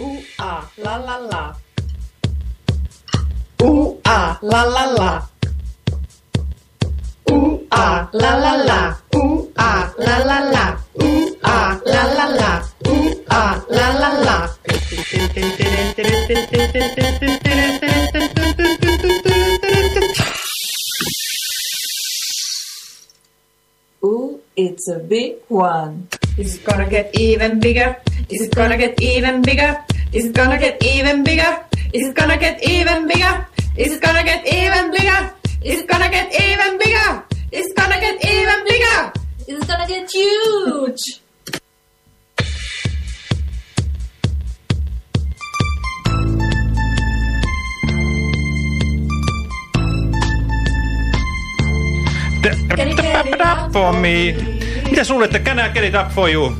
Ooh ah la la la. Ooh ah la la la. Ooh ah la la la. Ooh ah la la la. Ooh ah la la la. Ooh ah la la la. Ooh, it's a big one. Is it gonna get even bigger? Is it gonna get even bigger? Is it gonna get even bigger? Is it gonna get even bigger? Is it gonna get even bigger? Is it gonna get even bigger? Is it gonna get even bigger? It's gonna get huge! Up for me. Mitä sulle, että can I get it up for you?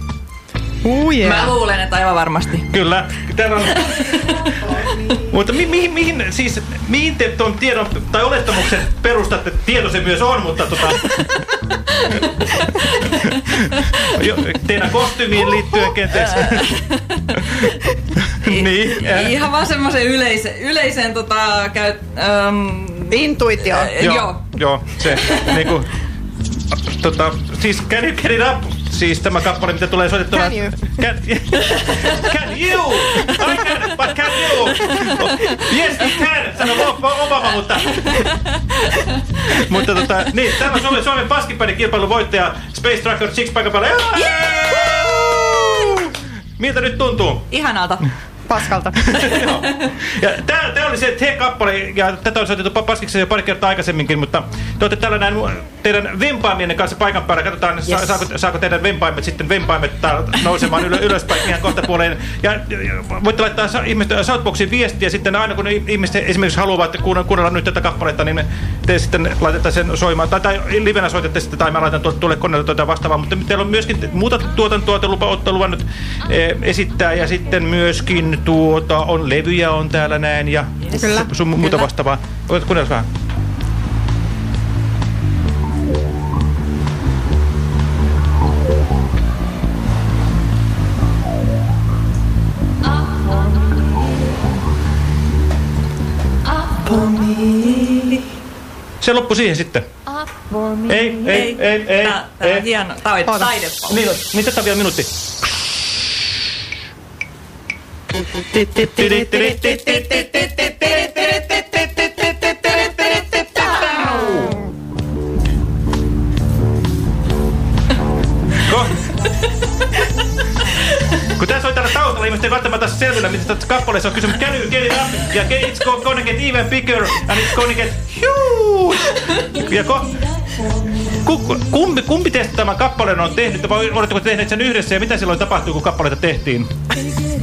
Oh yeah. Mä luulen, että aivan varmasti. Kyllä. Täällä on... mutta mi, mi, mihin, siis, mihin te tuon tiedon tai olettamuksen perustatte? Tieto se myös on, mutta tota... teidän kostyymiin liittyen kenties. niin. äh, Ihan vaan semmoisen yleisen, yleisen tota, käy, ähm, Intuitio. äh, Joo, joo. joo, se niinku, tota, siis can you get it up? Siis tämä kappale, mitä tulee soitettuna. Can you? Can, can you? I can, but can you? Yes, you can, sanoi Obama, mutta... mutta tota, niin, tämä on Suomen, Suomen paskipäinen kilpailun voittaja Space Tracker Six paikan päällä. Miltä nyt tuntuu? Ihanalta. Paskalta. Ja tää, tää oli se te-kappale, ja tätä on soitettu Paskiksen jo pari kertaa aikaisemminkin, mutta te olette täällä näin teidän vempaimienne kanssa paikan päällä. Katsotaan, yes. Saako, saako teidän vempaimet sitten vempaimet nousemaan ylö, ylöspäin ihan kohta puoleen. Ja, ja voitte laittaa ihmisten Southboxiin viestiä sitten aina, kun ihmiset esimerkiksi haluavat kuunnella, kuunnella nyt tätä kappaletta, niin te sitten laitatte sen soimaan. Tai, tai livenä soitatte sitten, tai mä laitan tuolle, tuolle koneelle tuota vastaavaa. Mutta teillä on myöskin muuta tuotantoa, te lupa, olette luvannut eh, esittää, ja sitten myöskin tuota, on levyjä on täällä näin, ja Yes. Sun muuta Kyllä. vastaavaa. Voit kuunnella vähän. Se loppui siihen sitten. Ei, ei, ei, ei, Tää, tää on ei. hieno. Tää on Oota. taidepallo. Niin, niin tästä on vielä minuutti. Ko- taustalla, ihmiset ei välttämättä selvillä, mitä tässä kappaleessa on kysymys. Can you get it up? Ja it's go- gonna get even bigger and it's gonna get huge. Ja ko- ku- kumpi, kumpi teistä tämän kappaleen on tehnyt? Oletteko tehneet sen yhdessä ja mitä silloin tapahtui, kun kappaleita tehtiin?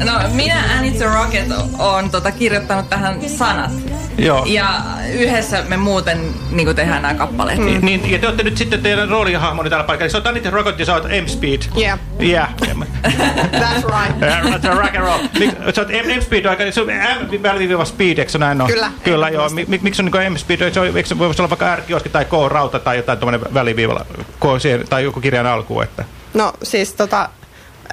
No, minä and It's a Rocket on tota, kirjoittanut tähän sanat. Joo. Ja yhdessä me muuten niin tehdään nämä kappaleet. Mm. Niin, ja te olette nyt sitten teidän roolihahmoni täällä paikalla. Sä oot Anita Rocket ja sä oot M-Speed. Yeah, Yeah. that's right. Yeah, That's rock and roll. Mik- Sä oot M- M-Speed aika, se on M-väliviiva speed, eikö se näin ole? Kyllä, Kyllä, joo. Mi- mi- Miksi on niin M-Speed? Se on, eikö se voisi olla vaikka R-kioski tai K-rauta tai jotain tuommoinen väliviivalla, K siihen, tai joku kirjan alkuun, että... No siis tota...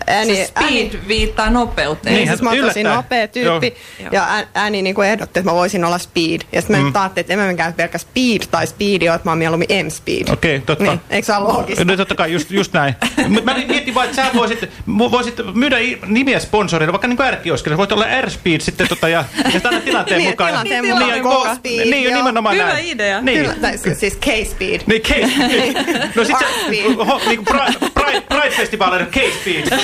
Ääni, Se speed viittaa nopeuteen. Niin. Siis mä oon tosi nopea tyyppi. Joo. Ja Ääni niin kuin ehdotti, että mä voisin olla speed. Ja sitten mä mm. ajattelin, että en mä mikään pelkkä speed tai speedi ole, että mä oon mieluummin M-speed. Okei, totta. Niin, eikö se ole loogista? No totta kai, just, just näin. Mä mietin vaan, että sä voisit, voisit myydä nimiä sponsorille, vaikka niin kuin R-kioskille. Voit olla R-Speed sitten tota, ja, ja sitten aina tilanteen Niin, mukaan. tilanteen ja, mukaan, niin, ko- speed, Niin, joo. nimenomaan Hyvä näin. idea. Niin. Kyllä, tai siis- siis K-speed. Niin, K-Speed. No sit se, R-Speed. ho, niinku Pride, Pride, Pride-festivaaleiden K-Speed.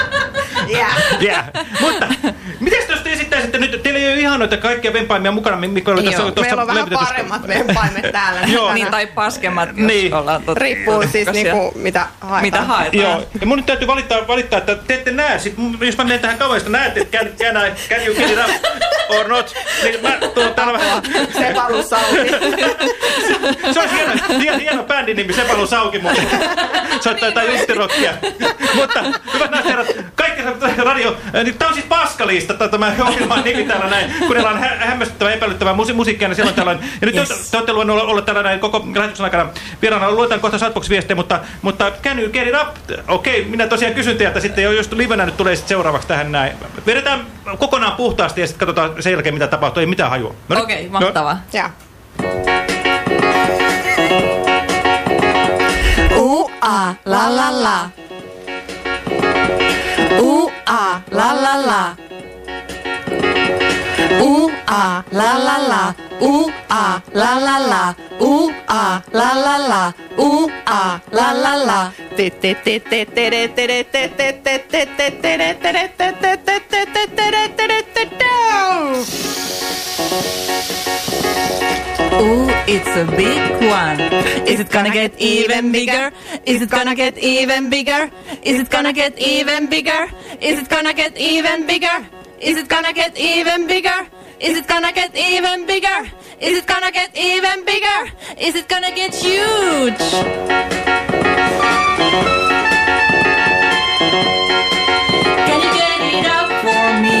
Yeah. Yeah. Mutta, miten jos te esittäisitte nyt, teillä ei ole ihan noita kaikkia vempaimia mukana, mikä oli tässä Joo. tuossa Meillä on vähän paremmat vempaimet täällä. Joo. Niin, tai paskemmat, jos Niin. ollaan tot, Riippuu siis niinku, mitä haetaan. Mitä haetaan. Joo, ja mun nyt täytyy valittaa, valittaa että te ette näe, sit, jos mä menen tähän kaverista, näette, että can, can, I, can you get it up or not, niin mä tuon täällä vähän, Sepalu Sauli. se olisi hieno, hieno, hieno bändin nimi, Sepalu Sauki muuten, soittaa jotain justirokkia, mutta hyvät naiset herrat, kaikki radio, niin tää on siis paska, paskalista, tai tämä ohjelman nimi täällä näin. Kuunnella on hä hämmästyttävä, epäilyttävä musi musiikkia, niin silloin tällöin. Ja nyt yes. te, te olette luonut olla, täällä näin koko lähetyksen aikana vieraana. Luetaan kohta Shoutbox-viestejä, mutta, mutta can you get it up? Okei, okay, minä tosiaan kysyn teiltä sitten, jos livenä nyt tulee sitten seuraavaksi tähän näin. Vedetään kokonaan puhtaasti ja sitten katsotaan sen jälkeen, mitä tapahtuu. Ei mitään hajua. No nyt- Okei, mahtavaa. Ja. U a la la la. U a la la la. U a la la la. U a la la la. U a la la la. U a la la la. Ti Ooh, it's a big one. Is it gonna get even bigger? Is it gonna get even bigger? Is it gonna get even bigger? Is it gonna get even bigger? Is it gonna get even bigger? Is it gonna get even bigger? Is it gonna get even bigger? Is it gonna get huge? Can you get it up for me?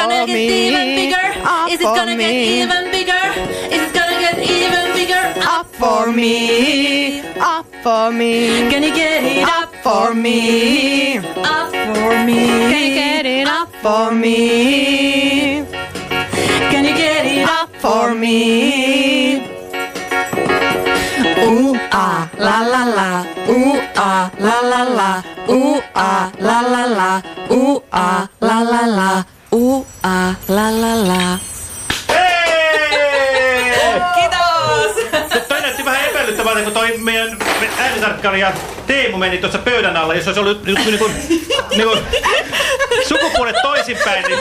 Gonna get even bigger? Is it gonna get even bigger? Is it gonna get even bigger? Up for me, up for me. Can you get it Up up for me. Up for me. Can you get it up for me? Can you get it Up for me. Ooh ah la la la. Ooh ah la la la. Ooh ah la la la. Ooh ah la la la. Ooh ah la la la. Hei! Kiitos! Toi näytti vähän epäilyttävältä, kun toi meidän äänitarkkailija Teemu meni tuossa pöydän alla, jos olisi ollut niin kuin, niin kuin, sukupuolet toisinpäin, niin,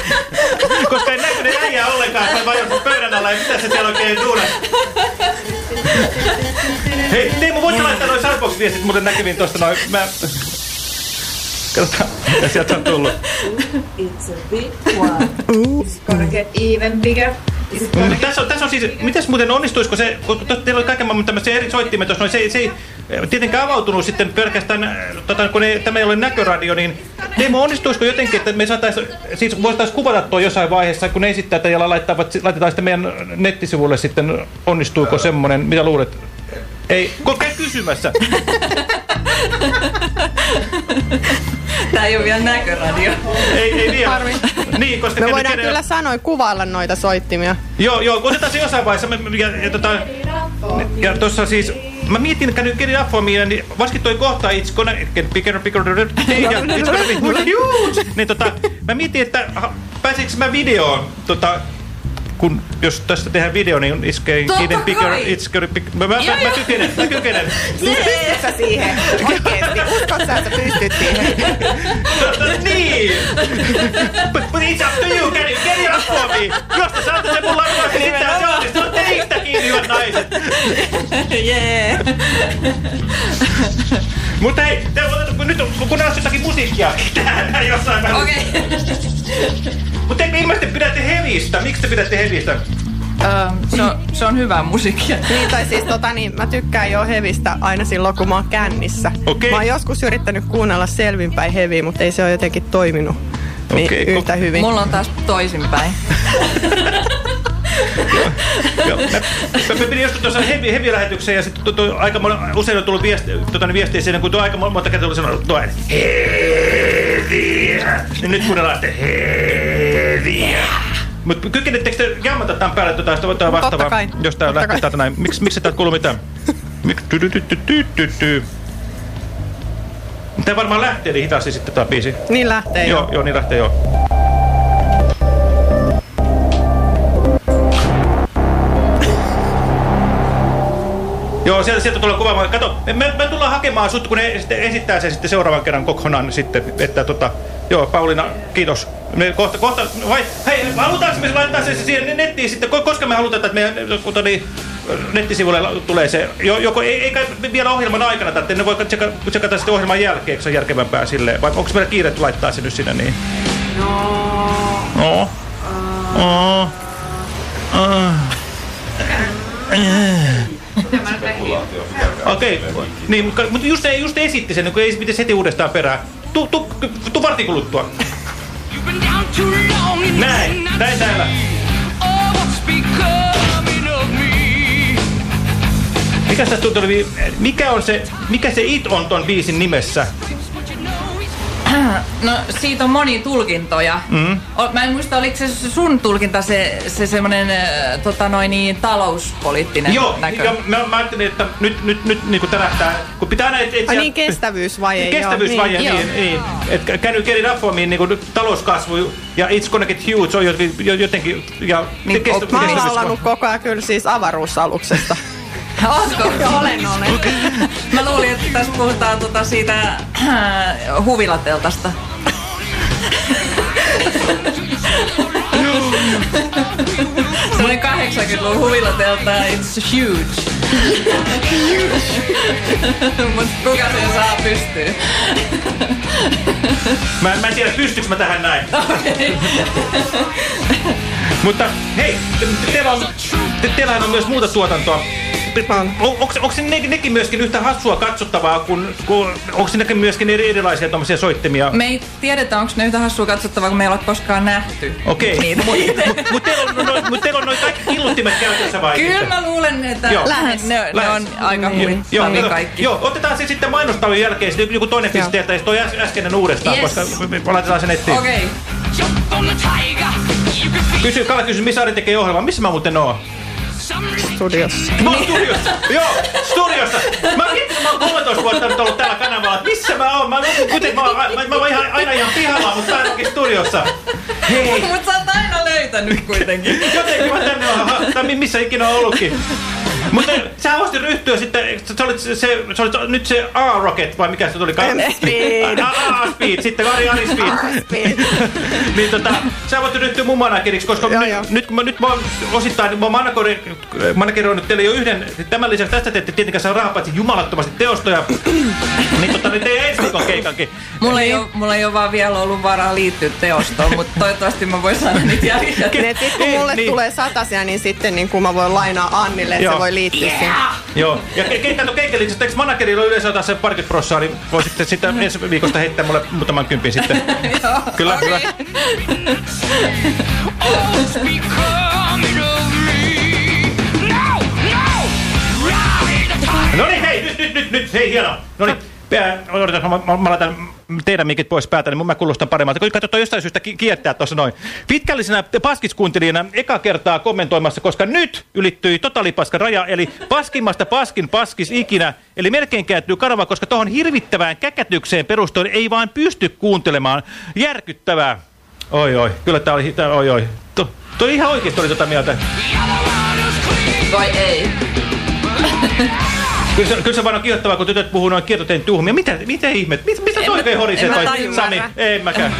koska ei näkynyt äijää ollenkaan, että vaan joskus pöydän alla, ja mitä se siellä oikein duunat. Hei, Teemu, voitko laittaa noin Sarbox-viestit muuten näkyviin tuosta noin? Mä... Katsotaan, mitä sieltä on tullut. It's a big one. It's gonna get even bigger. Is it gonna get Tässä on, tässä on siis, mitäs muuten onnistuisiko se, kun teillä oli kaiken maailman tämmöisiä eri soittimet tuossa, noin, se, ei- se ei eh, tietenkään avautunut sitten pelkästään, äh, tota, kun ei, tämä ei ole näköradio, niin Teemu, onnistuisiko jotenkin, että me saataisiin, siis voitaisiin kuvata tuo jossain vaiheessa, kun ne esittää, ja laittavat, laitetaan sitten meidän nettisivulle sitten, onnistuuko semmoinen, mitä luulet? Ei, ko- käy kysymässä. Tää ei ole vielä näköradio. Ei, ei vielä. Harmi. Niin, koska Me voidaan kenen- kyllä sanoa kuvailla noita soittimia. Joo, joo, otetaan se jossain vaiheessa. Me- Ja, ja, tota, ja tuossa siis, mä mietin, että nyt For Me, niin varsinkin toi kohta It's Gonna Get Bigger, Bigger, Bigger, ja It's Gonna Be Huge. Niin tota, mä mietin, että pääsikö mä videoon, tota, kun jos tästä tehdään video, niin iskee Getting Bigger, kai. It's Gonna Be... Mä, mä, mä, mä kykenen, mä kykenen. Siis pystyt sä siihen? Oikeesti, uskot sä, että pystyt siihen? Niin! But, but it's up to you, get it, get it up for me! Jos te saatte sen mun lakkua, niin sitten se onnistuu teistä kiinni, hyvät naiset! Jee. Mutta hei, te, kun nyt on- kun kuunnellaan jotakin musiikkia, tähän jossain vähän. Okei. Mutta te ilmeisesti pidätte hevistä. Miksi te pidätte hevistä? Öö, se, on, se on hyvää musiikkia. Niin, tai siis tota, niin, mä tykkään jo hevistä aina silloin, kun mä oon kännissä. Okei. Mä oon joskus yrittänyt kuunnella selvinpäin heviä, mutta ei se ole jotenkin toiminut. niin Okei, yhtä hyvin. Mulla on taas toisinpäin. Joo. Mä, mä, mä pidin joskus tuossa heavy, heavy lähetykseen ja sitten aika mon, usein on tullut viesti, tota, niin viestiä siinä, kun tuo aika mon- monta kertaa tuli sanonut tuo ääni. Heavyä. Niin nyt kuunnellaan sitten heavyä. Mutta kykenettekö te jammata tämän päälle tuota, sitä voidaan vastaavaa, kai. jos tää Totta lähtee täältä näin. Miks, miksi täältä kuuluu mitään? Mik, ty, ty, ty, ty, ty, ty. Tää varmaan lähtee niin hitaasti sitten tää biisi. Niin lähtee Joo, jo. joo, niin lähtee joo. Joo, sieltä, sieltä tulee kuvaamaan. Kato, me, me, tullaan hakemaan sut, kun ne esittää sen sitten seuraavan kerran kokonaan sitten, että tota, joo, Pauliina, kiitos. Me kohta, kohta, vai, hei, halutaanko me laittaa se siihen nettiin sitten, ko- koska me halutaan, että meidän niin, nettisivuille tulee se, jo, joko, ei, eikä vielä ohjelman aikana, että ne voi tsekata, tsekata sitten ohjelman jälkeen, eikö se on järkevämpää silleen, vai onko meillä kiire laittaa se nyt sinne niin? No, No. Oh. Oh. Okei, niin, mutta mutta just, just esitti sen, kun ei pitäisi heti uudestaan perään. Tu, tu, tu vartin kuluttua. Näin, näin täällä. Mikä tästä tuli, mikä on se, mikä se it on ton biisin nimessä? No siitä on monia tulkintoja. Mm. Mä en muista, oliko se sun tulkinta se, se semmoinen tota noin, niin, talouspoliittinen Joo, näkö? ja mä, mä ajattelin, että nyt, nyt, nyt niin kuin tärähtää, kun pitää aina et, et, Ai niin, kestävyysvaje. Kestävyysvaje, joo, niin, niin. Että can you get it up for me, niin kuin talouskasvu ja it's gonna get huge on jotenkin, jo- jotenkin ja Niin, kestä, Mä oon koko ajan kyllä siis avaruusaluksesta. Ootko? olen, olen. Mä luulin, että tässä puhutaan tota siitä äh, huvilateltasta. Sellainen 80-luvun huvilatelta, it's huge. Mut kuka sen saa pystyyn? Mä, mä en tiedä, pystyykö mä tähän näin. Mutta hei, te, teillä on, te, teillähän on myös muuta tuotantoa. On. On, onko, onko ne, nekin myöskin yhtä hassua katsottavaa, kun, kun onko sinnekin myöskin eri, erilaisia tommosia soittimia? Me ei tiedetä, onko ne yhtä hassua katsottavaa, kun me ei ole koskaan nähty. Okei, niitä. mutta mut teillä on, no, mut teillä on noin kaikki killuttimet käytössä vai? Kyllä mä luulen, että Joo. Lähes. ne, ne Lähes. on aika Joo, hyvin joo, hyvin kato, kaikki. Joo, otetaan se sitten mainostauon jälkeen, sitten joku toinen ja sitten toi äs- äskeinen uudestaan, Yes. koska me, me laitetaan se nettiin. Okei. Kysy, Kalle kysyi, missä Ari tekee ohjelmaa. Missä mä muuten oon? Studiossa. Mä oon studiossa. Joo, studiossa. Mä mietin, mä oon 13 vuotta nyt ollut tällä kanavalla. että Missä mä oon? Mä, kuten, mä, oon- mä, mä oon ihan, aina ihan pihalla, mutta mä olekin studiossa. Hei. Mut sä oot aina löytänyt kuitenkin. Jotenkin mä tänne oon, tai missä ikinä on ollutkin. Mutta sä ostit ryhtyä sitten, sä olit, se, se, sä olit nyt se A-Rocket, vai mikä se tuli? M-Speed. A-Speed, sitten Ari Ari Speed. Niin tota, sä voit ryhtyä mun manageriksi, koska Joo, nyt, joo. nyt, kun mä, nyt mä oon osittain, mä oon manageri, manageroinut teille jo yhden, tämän lisäksi tästä teette tietenkään saa rahaa paitsi jumalattomasti teostoja, niin tota, niin teidän ensi viikon keikankin. Mulla ei, ole, mulla ei ole vaan vielä ollut varaa liittyä teostoon, mutta toivottavasti mä voin saada niitä jäljellä. Ne, sit, kun Niin, mulle niin. tulee satasia, niin sitten niin kun mä voin lainaa Annille, että se voi liittyä siihen. Joo, ja ke- tuon keikkeliksi, eikö managerilla yleensä ottaa se parikymmentä prossaa, niin voi sitten, sitten ensi viikosta heittää mulle muutaman kympin sitten. Kyllä, kyllä. No niin, hei, nyt, nyt, nyt, nyt, hei, hienoa. No niin, odotan, mä, mä, mä laitan teidän mikit pois päältä, niin mä kuulostan paremmalta. Kun katsotaan jostain syystä ki- kiertää tuossa noin. Pitkällisenä paskiskuuntelijana eka kertaa kommentoimassa, koska nyt ylittyi totaalipaskan raja, eli paskimmasta paskin paskis ikinä. Eli melkein kääntyy kanava, koska tuohon hirvittävään käkätykseen perustuen ei vaan pysty kuuntelemaan. Järkyttävää. Oi, oi, kyllä tää oli, tää, oi, oi. To, toi ihan oikeesti oli tota mieltä. Vai ei? Kyllä se, kyllä se vaan on kiihottavaa, kun tytöt puhuu noin kiertoteen tuhmia. Mitä, mitä ihmet? Mitä, mitä toi oikein horisee en mä toi. Sami? Ei mäkään.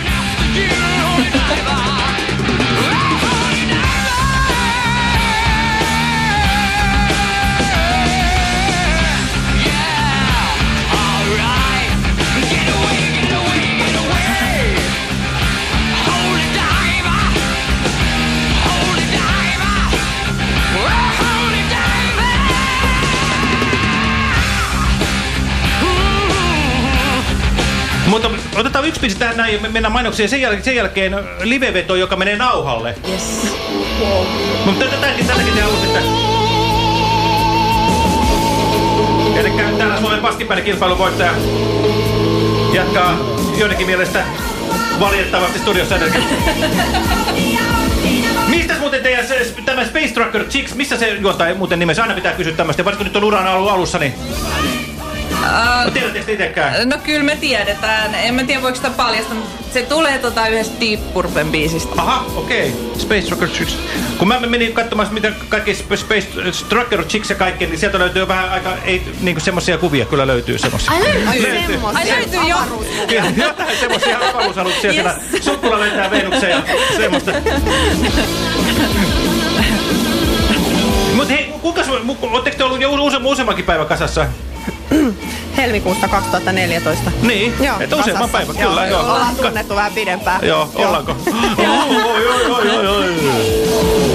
Yksi biisi tähän näin, ja me mennään mainoksiin, ja sen, jäl sen jälkeen liveveto, joka menee nauhalle. Yes. Mutta tätäkin, tätäkin te halusitte. Eli täällä Suomen paskipäinen kilpailun voittaja jatkaa joidenkin mielestä valitettavasti studiossa edelleen. Mistä muuten teidän se, tämä Space Trucker Chicks, missä se juontaa muuten nimessä? Aina pitää kysyä tämmöistä, varsinkin nyt on uran alussa, niin... Uh, Tiedättekö itsekään? No kyllä me tiedetään. En mä tiedä voiko sitä paljastaa, mutta se tulee tota yhdestä Deep Purpen biisistä. Aha, okei. Okay. Space Trucker Chicks. Kun mä menin katsomaan, mitä kaikki Space Trucker Chicks ja kaikki, niin sieltä löytyy vähän aika, ei niinku semmosia kuvia kyllä löytyy semmosia. Ai löytyy semmosia. Ai löytyy jo. Ja Jotain semmosia avaruusaluksia yes. siellä. Sukkula lentää Venukseen ja semmoista. Mut hei, kuinka su... Oletteko te ollut jo use, useammankin päivän kasassa? Helmikuusta 2014. Niin, Joo, että useamman kasassa. päivän, kyllä, joo. Ollaan tunnettu vähän pidempään. Joo, ollaanko? Oi, oi, oi, oi, oi.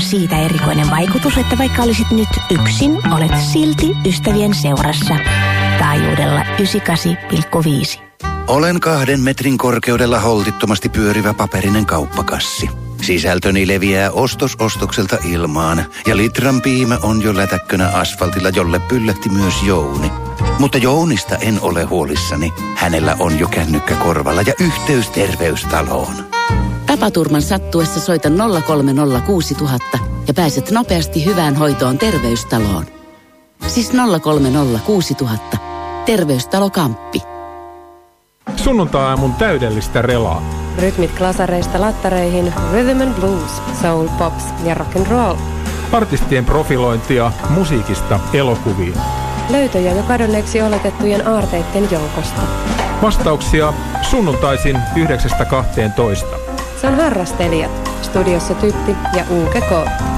On siitä erikoinen vaikutus, että vaikka olisit nyt yksin, olet silti ystävien seurassa. Taajuudella 98,5. Olen kahden metrin korkeudella holtittomasti pyörivä paperinen kauppakassi. Sisältöni leviää ostos ostokselta ilmaan ja litran piimä on jo lätäkkönä asfaltilla, jolle pyllähti myös Jouni. Mutta Jounista en ole huolissani. Hänellä on jo kännykkä korvalla ja yhteys terveystaloon. Tapaturman sattuessa soita 0306000 ja pääset nopeasti hyvään hoitoon terveystaloon. Siis 0306000. Terveystalo Kamppi. Sunnuntai-aamun täydellistä relaa. Rytmit klasareista lattareihin, rhythm and blues, soul, pops ja rock and roll. Artistien profilointia musiikista elokuviin. Löytöjä jo kadonneeksi oletettujen aarteiden joukosta. Vastauksia sunnuntaisin 9.12. Se on harrastelijat. Studiossa Tytti ja Uke K.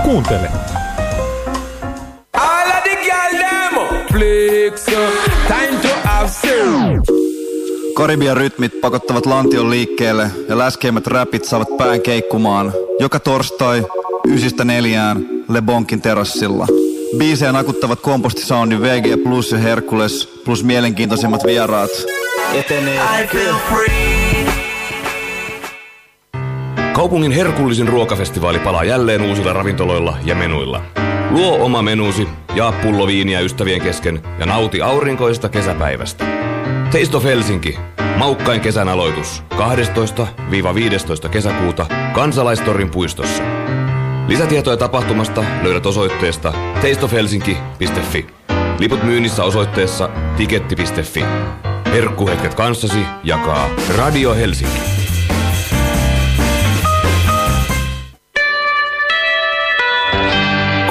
Kuuntele. All of the girl them flex Time to have sex Karibian rytmit pakottavat lantion liikkeelle ja läskeimmät räpit saavat pään keikkumaan. Joka torstai ysistä neljään Lebonkin terassilla. Biisejä nakuttavat kompostisoundin VG Plus ja Herkules plus mielenkiintoisimmat vieraat. Etenee. Kaupungin herkullisin ruokafestivaali palaa jälleen uusilla ravintoloilla ja menuilla. Luo oma menusi, jaa pulloviiniä ystävien kesken ja nauti aurinkoista kesäpäivästä. Taste of Helsinki. Maukkain kesän aloitus 12-15 kesäkuuta Kansalaistorin puistossa. Lisätietoja tapahtumasta löydät osoitteesta tasteofhelsinki.fi. Liput myynnissä osoitteessa tiketti.fi. Herkkuhetket kanssasi jakaa Radio Helsinki.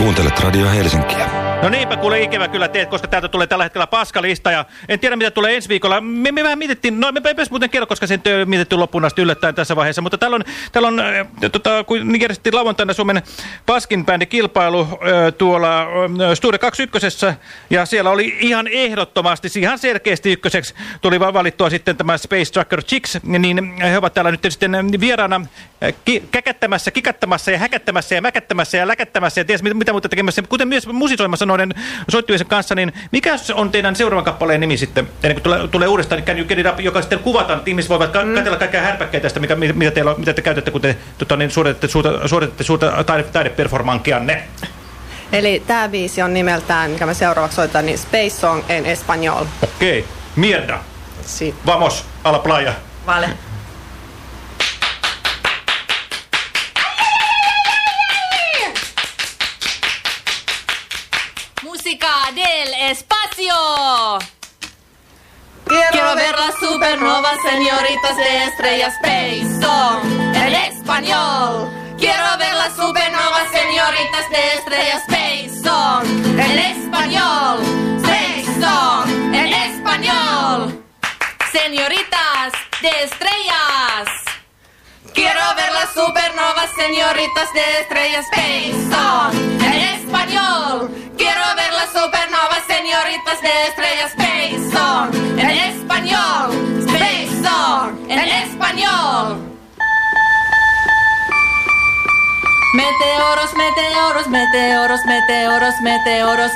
Kuuntelet Radio Helsinkiä. No niinpä kuule ikävä kyllä teet, koska täältä tulee tällä hetkellä paskalista ja en tiedä mitä tulee ensi viikolla. Me, me vähän mietittiin, no me edes muuten kerro, koska sen ei mietitty loppuun asti yllättäen tässä vaiheessa, mutta täällä on, täällä on äh, tota, kun järjestettiin lauantaina Suomen paskin kilpailu äh, tuolla äh, Studio 21 ja siellä oli ihan ehdottomasti, ihan selkeästi ykköseksi tuli valittua sitten tämä Space Trucker Chicks, niin he ovat täällä nyt sitten vieraana ki käkättämässä, kikattamassa ja häkättämässä ja mäkättämässä ja läkättämässä ja ties mitä, mitä muuta tekemässä, kuten myös musisoimassa noiden soittujen kanssa, niin mikä on teidän seuraavan kappaleen nimi sitten, ennen kuin tulee, tulee uudestaan, niin can you get it up, joka sitten kuvataan, että ihmiset voivat ka mm. katsella kaikkia härpäkkeitä tästä, mikä, mitä, teillä on, mitä te käytätte, kun te tota, niin, suoritatte suurta, suoritatte suurta taide, taideperformankkianne. Eli tämä biisi on nimeltään, mikä me seuraavaksi soitan, niin Space Song en Espanol. Okei, okay. mierda. Si Vamos, a la playa. Vale. Espacio. Tiempo las supernovas, señoritas de estrellas Space Song en español. Quiero ver las supernovas, señoritas de estrellas Space Song en español. Space Song en español. Señoritas de estrellas. Quiero ver las supernovas, señoritas de estrellas Space Song en español. Quiero ver las supernovas, señoritas de estrellas Space Song en español. Space Song en español. Meteoros, meteoros, meteoros, meteoros, meteoros, meteoros,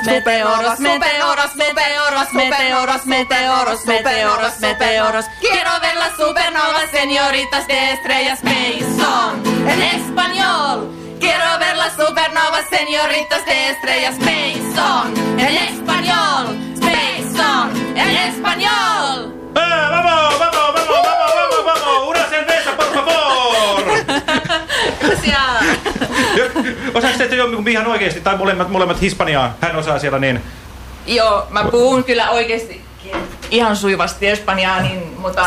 meteoros, meteoros, meteoros, meteoros, meteoros, meteoros. Quiero ver las supernovas, señoritas de estrellas Mason. En español. Quiero ver las supernovas, señoritas de estrellas Mason. En español. Mason. En español. ¡Eh, vamos, vamos, vamos, vamos, vamos, vamos! ¡Una cerveza, por favor! Gracias. Osaako te jo ihan oikeesti, tai molemmat, molemmat Hispaniaa? Hän osaa siellä niin. Joo, mä puhun kyllä oikeesti ihan sujuvasti espanjaa, niin, mutta...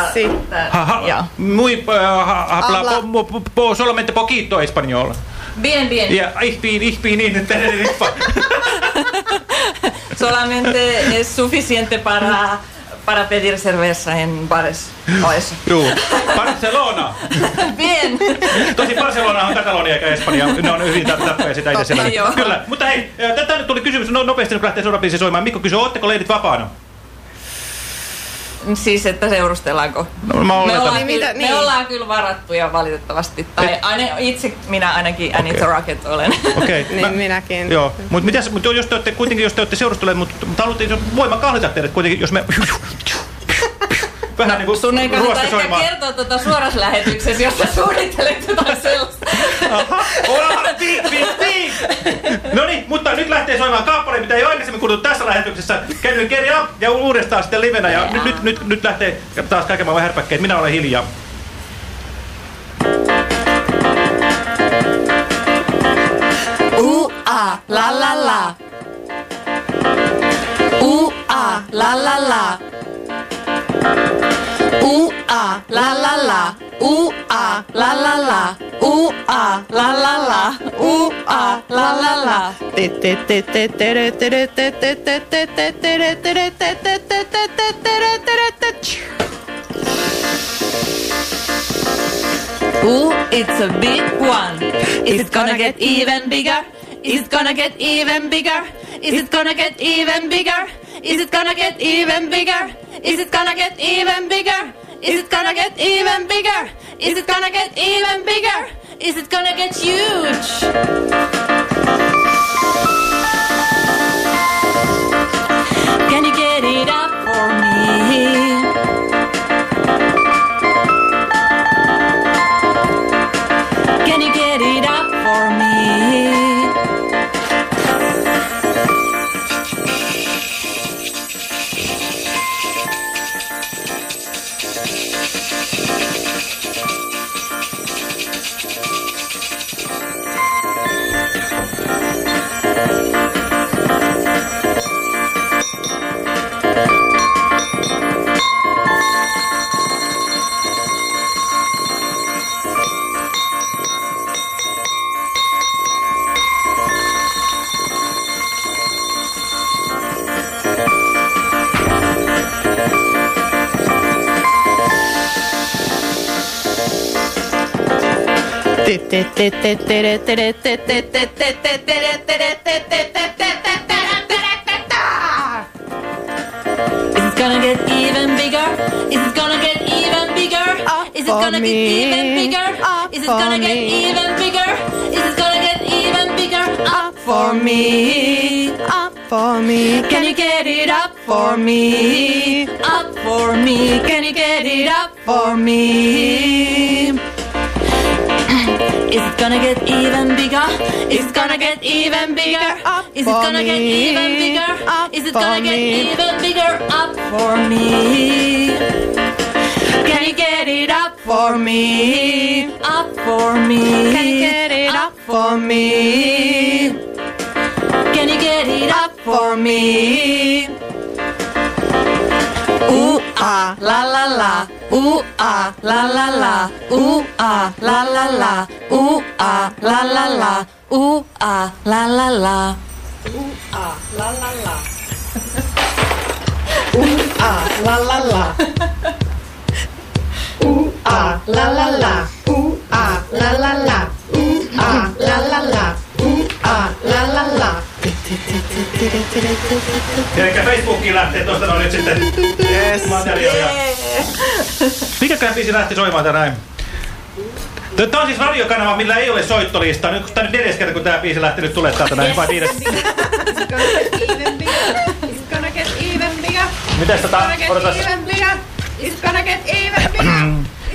Ha, ha, Joo. muy, uh, ha, habla Habla. po, po, po, po, solamente poquito español. Bien, bien. Ja ich bin, ich bin in. Solamente es suficiente para, para pedir cerveza en bares. O eso. Juu. Barcelona. Bien. Tosi Barcelona on Katalonia eikä Espanja. Ne on hyvin tar- tarkkoja sitä itse. Kyllä. Mutta hei, tätä nyt tuli kysymys no, nopeasti, lähtee seuraavan biisin soimaan. Mikko kysyy, ootteko leidit vapaana? Siis, että seurustellaanko? No, mä me, ollaan Niin, kyllä, mitä- me niin. ollaan kyllä varattuja valitettavasti. Tai aina, itse minä ainakin Anita Rocket olen. Okei. Niin minäkin. Joo, mutta mitäs, mut jos te olette, kuitenkin jos te olette seurustelleet, mutta mut haluatte jos voima kahlita teidät kuitenkin, jos me vähän niinku Sun ei kannata ehkä kertoa tuota suorassa lähetyksessä, jos sä suunnittelet jotain sellaista. Ola, piip. No niin, mutta nyt lähtee soimaan kappale, mitä ei aikaisemmin kuultu tässä lähetyksessä. Get up? Ja uudestaan sitten livenä. Ja nyt, nyt, nyt, nyt lähtee taas kaiken maailman härpäkkeet. Minä olen hiljaa. Ah la la la. Ah la la la. Ooh ah la la la. Ooh ah la la la. Ooh ah la la la. Ooh ah la la la. Ooh, it's a big one. Is it gonna get even bigger? Is it gonna get even bigger? Is it gonna get even bigger? Is it gonna get even bigger? Is it gonna get even bigger? Is it gonna get even bigger? Is it gonna get even bigger? Is it gonna get huge? Can you get it up for me? Is it gonna get even bigger? Is it gonna get even bigger? Is it gonna get even bigger? Is it gonna get even bigger? Is it gonna get even bigger? Up for me, up for me. Can you get it up for me? Up for me. Can you get it up for me? Get even bigger? Is it gonna get even bigger? Up Is it for gonna get me. even bigger? Up for me. Can you get it up for me? Up for me. Can you get it up for me? Can you get it up for me? Ooh a la la la, ooh ah la la la, ooh ah la la la, ooh ah la la la, ooh a la la la. Ooh ah la la la. Ooh ah la la la. Ooh ah la la la. Ooh ah la la la. Ooh ah la la la. Ooh ah la la la. Eli Facebookiin lähtee tuosta noin nyt sitten yes. materiaalia. Mikäkään biisi lähti soimaan tänään? Tämä on siis radiokanava, millä ei ole soittolista. Nyt tämä nyt neljäs kerta, kun tämä biisi lähti nyt tulee täältä näin, vai viides? Bigger. Mitäs tota, odotas?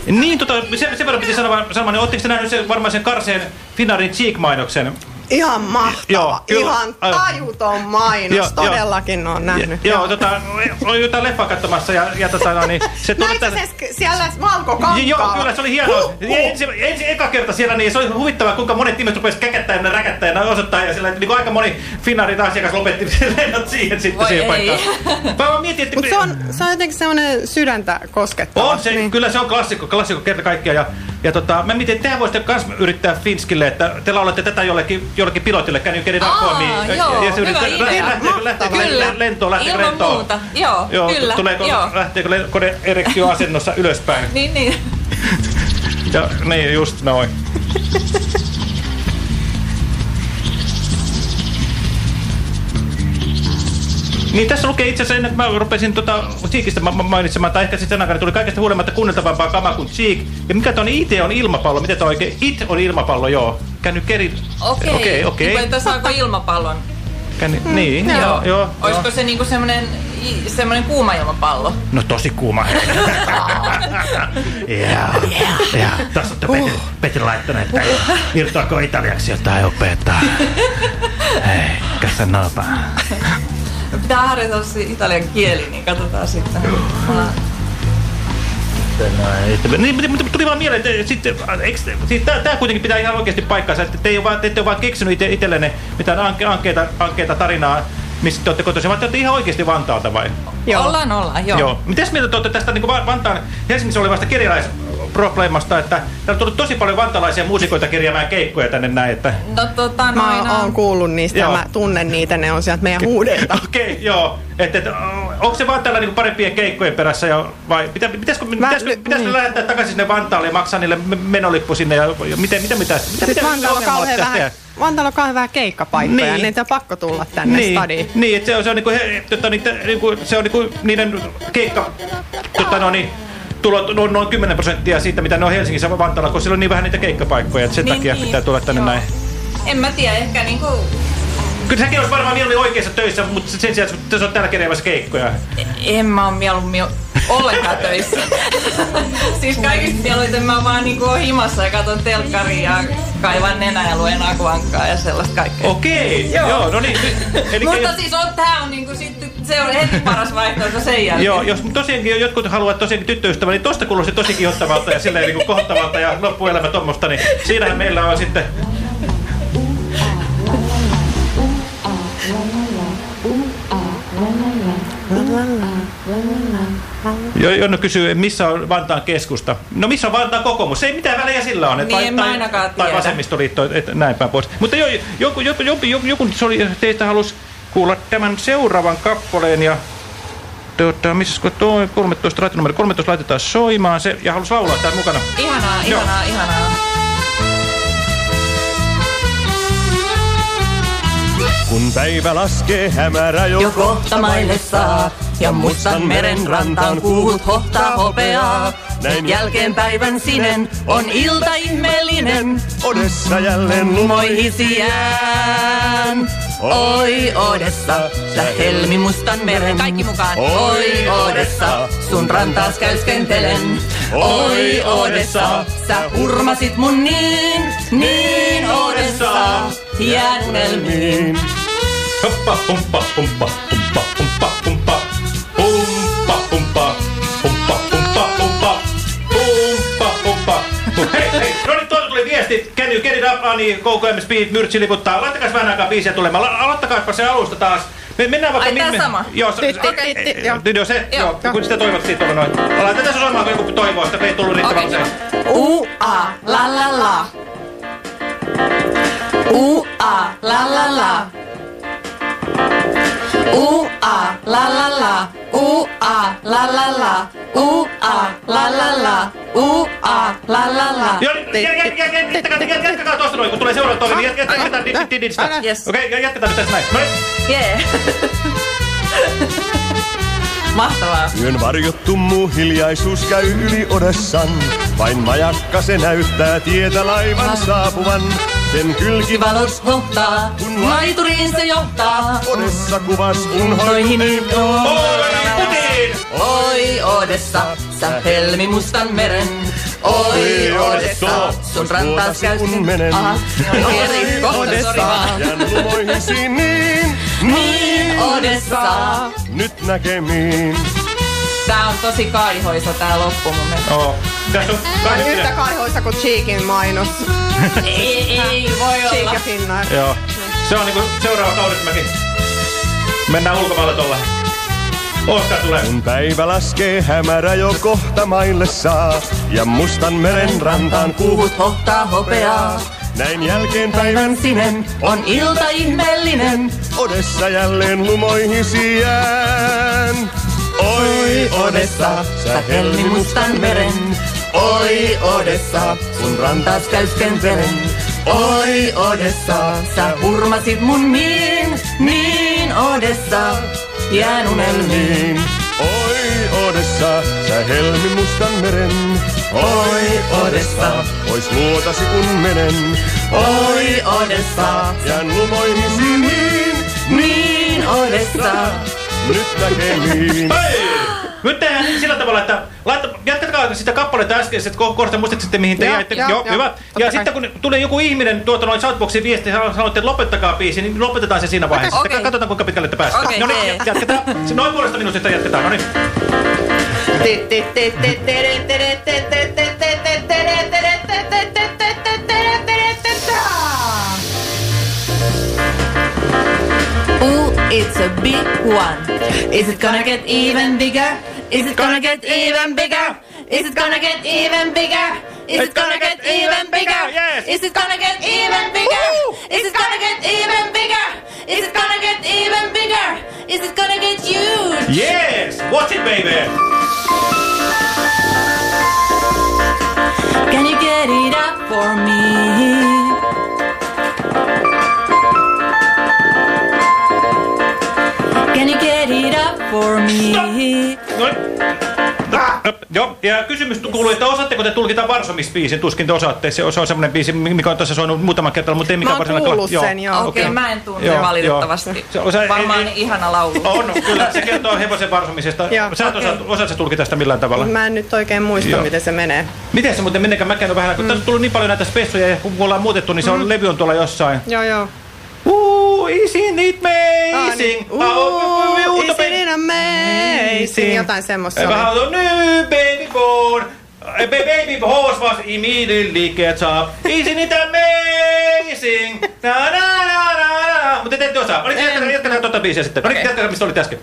Niin, tota, sen, sen verran piti sanoa, sanoa niin ootteko te nähnyt sen, varmaan sen karseen Finarin Cheek-mainoksen? Ihan mahtava, Joo, kyllä. ihan tajuton mainos, Joo, todellakin on nähnyt. Joo, tota, olin jotain leffaa katsomassa ja, ja tota, no, niin, se tuli se siellä valkokankaalla? Joo, kyllä se oli hienoa. Ensi, ensi eka kerta siellä, niin se oli huvittavaa, kuinka monet ihmiset rupesivat käkättämään ja räkättämään ja osoittaa. Ja sillä, niin kuin aika moni Finnaarin asiakas lopetti lennot siihen sitten Voi siihen ei. paikkaan. Mä vaan mietin, että... Mutta se on, se on jotenkin semmoinen sydäntä koskettava. On se, niin. kyllä se on klassikko, klassikko kerta kaikkiaan. Ja, ja tota, mä mietin, että tehän voisitte myös yrittää Finskille, että te laulatte tätä jollekin, jollekin pilotille, can you get it up for me? Joo, ja se yrittää- idea. lähteekö, lähteekö Kyllä. lentoon, lähteekö Ilman lentoon? muuta, joo, Joo, kyllä, tuleeko, joo. lähteekö kone erektioasennossa ylöspäin? Niin, niin. Ja niin, just noin. Niin tässä lukee itse asiassa ennen kuin mä rupesin tota ma- ma- mainitsemaan, tai ehkä sitten sen aikana tuli kaikesta huolimatta kuunneltavampaa kamaa kuin Cheek. Ja mikä ton IT on ilmapallo? Miten toi oikein? It on ilmapallo, joo. Käänny kerin. Okei. Okei, okei. Niin, Tässä saako ilmapallon? Käänny, niin, joo, joo. joo. Olisiko se niinku semmonen, i- semmonen kuuma ilmapallo? No tosi kuuma. Joo. Ja tässä olette Petri, Petri laittanut, että irtoako italiaksi jotain opettaa. Hei, kässä nopaa. Pitää harjoitella se italian kieli, niin katsotaan sitten. Niin, mutta, mutta tuli vaan mieleen, että sitten, eikö, siis tää, tää kuitenkin pitää ihan oikeasti paikkansa, että te, ei ole vaan, te ette ole vaan keksinyt ite, itsellenne mitään anke, ankeita, ankeita tarinaa, missä te olette kotoisin, vaan te olette ihan oikeasti Vantaalta vai? Ollaan, ollaan, joo. Joo. Mitäs mieltä te olette tästä niin kuin Vantaan Helsingissä olevasta kirjalaisprobleemasta, että täällä on tullut tosi paljon vantaalaisia muusikoita kirjaamaan keikkoja tänne näin, että... No tota Mä noin... oon kuullut niistä Joo. ja mä tunnen niitä, ne on sieltä meidän huudelta. Okei, okay, joo. Et, et, onko se vaan tällä niinku parempien keikkojen perässä jo, vai pitä, pitäisikö, pitäisikö, pitäisikö niin. lähettää takaisin sinne Vantaalle ja maksaa niille me- menolippu sinne ja, ja miten, mitä, mitä, mitä, Sitten mitä Vantaalla on kauhean vähän, tehdä? Vantaalla on kauhean vähän keikkapaikkoja, Niin. niin niitä on pakko tulla tänne niin, stadiin. Niin, että se on, se on, niinku, he, tota, niitä, niinku, se on niinku, niiden keikka, tota, no, niin, tulot noin, noin 10 prosenttia siitä, mitä ne on Helsingissä Vantaalla, koska siellä on niin vähän niitä keikkapaikkoja, että sen Niin, takia niin. pitää tulla tänne Joo. näin. En mä tiedä, ehkä niinku... Kyllä säkin olisi varmaan mieluummin oikeassa töissä, mutta sen sijaan, että sä oot täällä keräämässä keikkoja. En mä oo mieluummin ollenkaan töissä. siis kaikista mieluiten mä vaan niinku oon himassa ja katon telkkaria ja kaivan nenää ja luen akuankkaa ja sellaista kaikkea. Okei, joo. joo, no niin. Eli Mutta siis on, tää on niinku sitten, se on heti paras vaihtoehto sen jälkeen. Joo, jos tosiaankin jotkut haluavat tosiaankin tyttöystävä, niin tosta kuulosti tosi kihottavalta ja silleen niin kohottavalta ja loppuelämä tommosta, niin siinähän meillä on sitten... Jo, Jonno kysyy, missä on Vantaan keskusta. No missä on Vantaan kokoomus? Ei mitään väliä sillä on. Niin, en mä ainakaan tai tiedä. vasemmistoliitto, et näin päin pois. Mutta jo, joku, joku, joku, joku, joku teistä halusi kuulla tämän seuraavan kappaleen ja Tuota, missä kun tuo 13, raita numero 13 laitetaan soimaan se ja halusi laulaa täällä mukana. Ihanaa, Joo. ihanaa, ihanaa. Kun päivä laskee hämärä jo, Jo kohta maille saa, ja mustan meren rantaan kuut hohtaa hopeaa. Näin Jälkeen päivän sinen on ilta ihmeellinen, Odessa jälleen lumoihisi jään. Oi Odessa, sä helmi mustan meren. Kaikki mukaan. Oi Odessa, sun rantaas käyskentelen. Oi Odessa, sä hurmasit mun niin, niin Odessa, jään unelmiin. Hoppa, humppa, humppa, humppa, humppa, Hei, hei, no niin, tuolta tuli viesti. Can you get it up, Ani, KKM Speed, Myrtsi liputtaa. Laittakaa vähän aikaa biisiä tulemaan. Aloittakaapa se alusta taas. Me, mennään vaikka... Ai, tää sama? Joo, se, ti- joo. se, Joo. joo. kun sitä toivot siitä tuolla noin. Laitetaan se soimaan, kun joku toivoo, että ei tullut riittävän usein. U A la la la. U A la la la. U A la la la. U A la la la. U A la la la. U A la la la. Joo, jatkakaa- tuosta noin, kun tulee seuraava toimi, niin jatketaan didistä. Yes. Okei, ja jatketaan nyt tässä näin. No niin. Yeah. Mahtavaa. Yön varjot tummuu, hiljaisuus käy yli odessan. Vain majakka se näyttää tietä laivan saapuvan. Sen Kylkivalos hohtaa, kun laituriin se johtaa. Odessa kuvas unhoihin Hoihin ei Oi Odessa, sä helmi mustan meren. Oi Odessa, sun rantaas käy kun menen. Aha, Oi eri kohta, sori vaan. Jään lumoihisi niin, Niin Odessa. nyt näkemiin. Tää on tosi kaihoisa tää loppu mun mielestä. Oo. Tässä on Tää on yhtä kaihoisa kuin Cheekin mainos. Ei, ei voi Cheek olla. ja Finnair. Joo. Se on niinku seuraava Kaurismäki. Mennään ulkomaille tolla. Oskar tulee. Kun päivä laskee, hämärä jo kohta maille saa. Ja mustan meren rantaan Kuuhut hohtaa hopeaa. Näin jälkeen päivän sinen On ilta ihmeellinen. Odessa jälleen lumoihisi jään. Oi Odessa, sä helmi mustan meren. Oi Odessa, kun rantaas käyskentelen. Oi Odessa, sä hurmasit mun niin, niin Odessa. Jään unelmiin. Oi Odessa, sä helmi mustan meren. Oi Odessa, Pois luotasi kun menen. oi Odessa, Jään lumoihisi niin, niin Odessa. Nyt näkemiin. Nyt tehdään sillä tavalla, että laita, jatkakaa sitä kappaletta äskeisestä kohdasta, muistat sitten mihin te jäitte. joo, Joo, joo, hyvä. Ja kai. sitten kun tulee joku ihminen tuota noin Southboxin viesti ja sanotte, että lopettakaa biisi, niin lopetetaan se siinä vaiheessa. Sitten Katsotaan kuinka pitkälle te pääsette. Okei, no niin, jatketaan. Se Noin puolesta minuutista jatketaan. No niin. Ooh, it's a big one. Is it gonna get even bigger? Is it gonna get even bigger? Is it gonna get even bigger? Is it gonna get even bigger? Yes. Is it gonna get even bigger? Is it gonna get even bigger? Is it gonna get even bigger? Is it gonna get huge? Yes! Watch it baby! Can you get it up for me? Can you get it up for me? Noin. Joo, ja kysymys kuului, että osaatteko te tulkita Varsomis-biisin? Tuskin te osaatte. Se on, se semmoinen biisi, mikä on tässä soinut muutaman kertaa, mutta ei mikään oon varsinainen kuullut kla- sen, joo. Okei, okei. mä en tunne Joo, valitettavasti. joo. Se- osa- Varmaan ei- ei- ihana laulu. On, kyllä. Se kertoo hevosen varsomisesta. Joo, Sä et osaa, osaat sä tulkita sitä millään tavalla? Mä en nyt oikein muista, Joo. miten se menee. Miten se muuten menekään? Mä käyn vähän, kun tässä on tullut niin paljon näitä spessuja ja kun ollaan muutettu, niin se on, levy on tuolla jossain. Joo, joo. Ooh, isn't it amazing? niin. Ah, Ooh, uutta isn't it Amazing. Jotain semmoista oli. on new baby born. Baby horse was immediately gets up. Isn't it amazing? Na na na na na. Mutta te ette osaa. Oliko jatketaan, jatketaan tuota biisiä sitten. No niin, jatketaan, mistä olit äsken.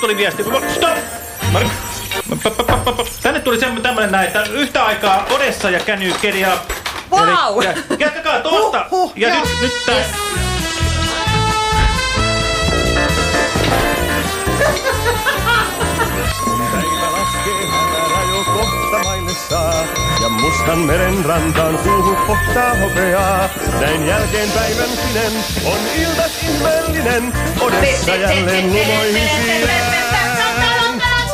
Tuli viesti. Stop! Tänne tuli tämmönen näin, että yhtä aikaa Odessa ja It Up. Wow! Jatkakaa tosta. Huh, huh, ja nyt, nyt tää... Päivä lohtamaille saa. Ja mustan meren rantaan kuuhu pohtaa hopeaa. Näin jälkeen päivän sinen on ilta ihmeellinen. Odessa jälleen lumoihin sijään.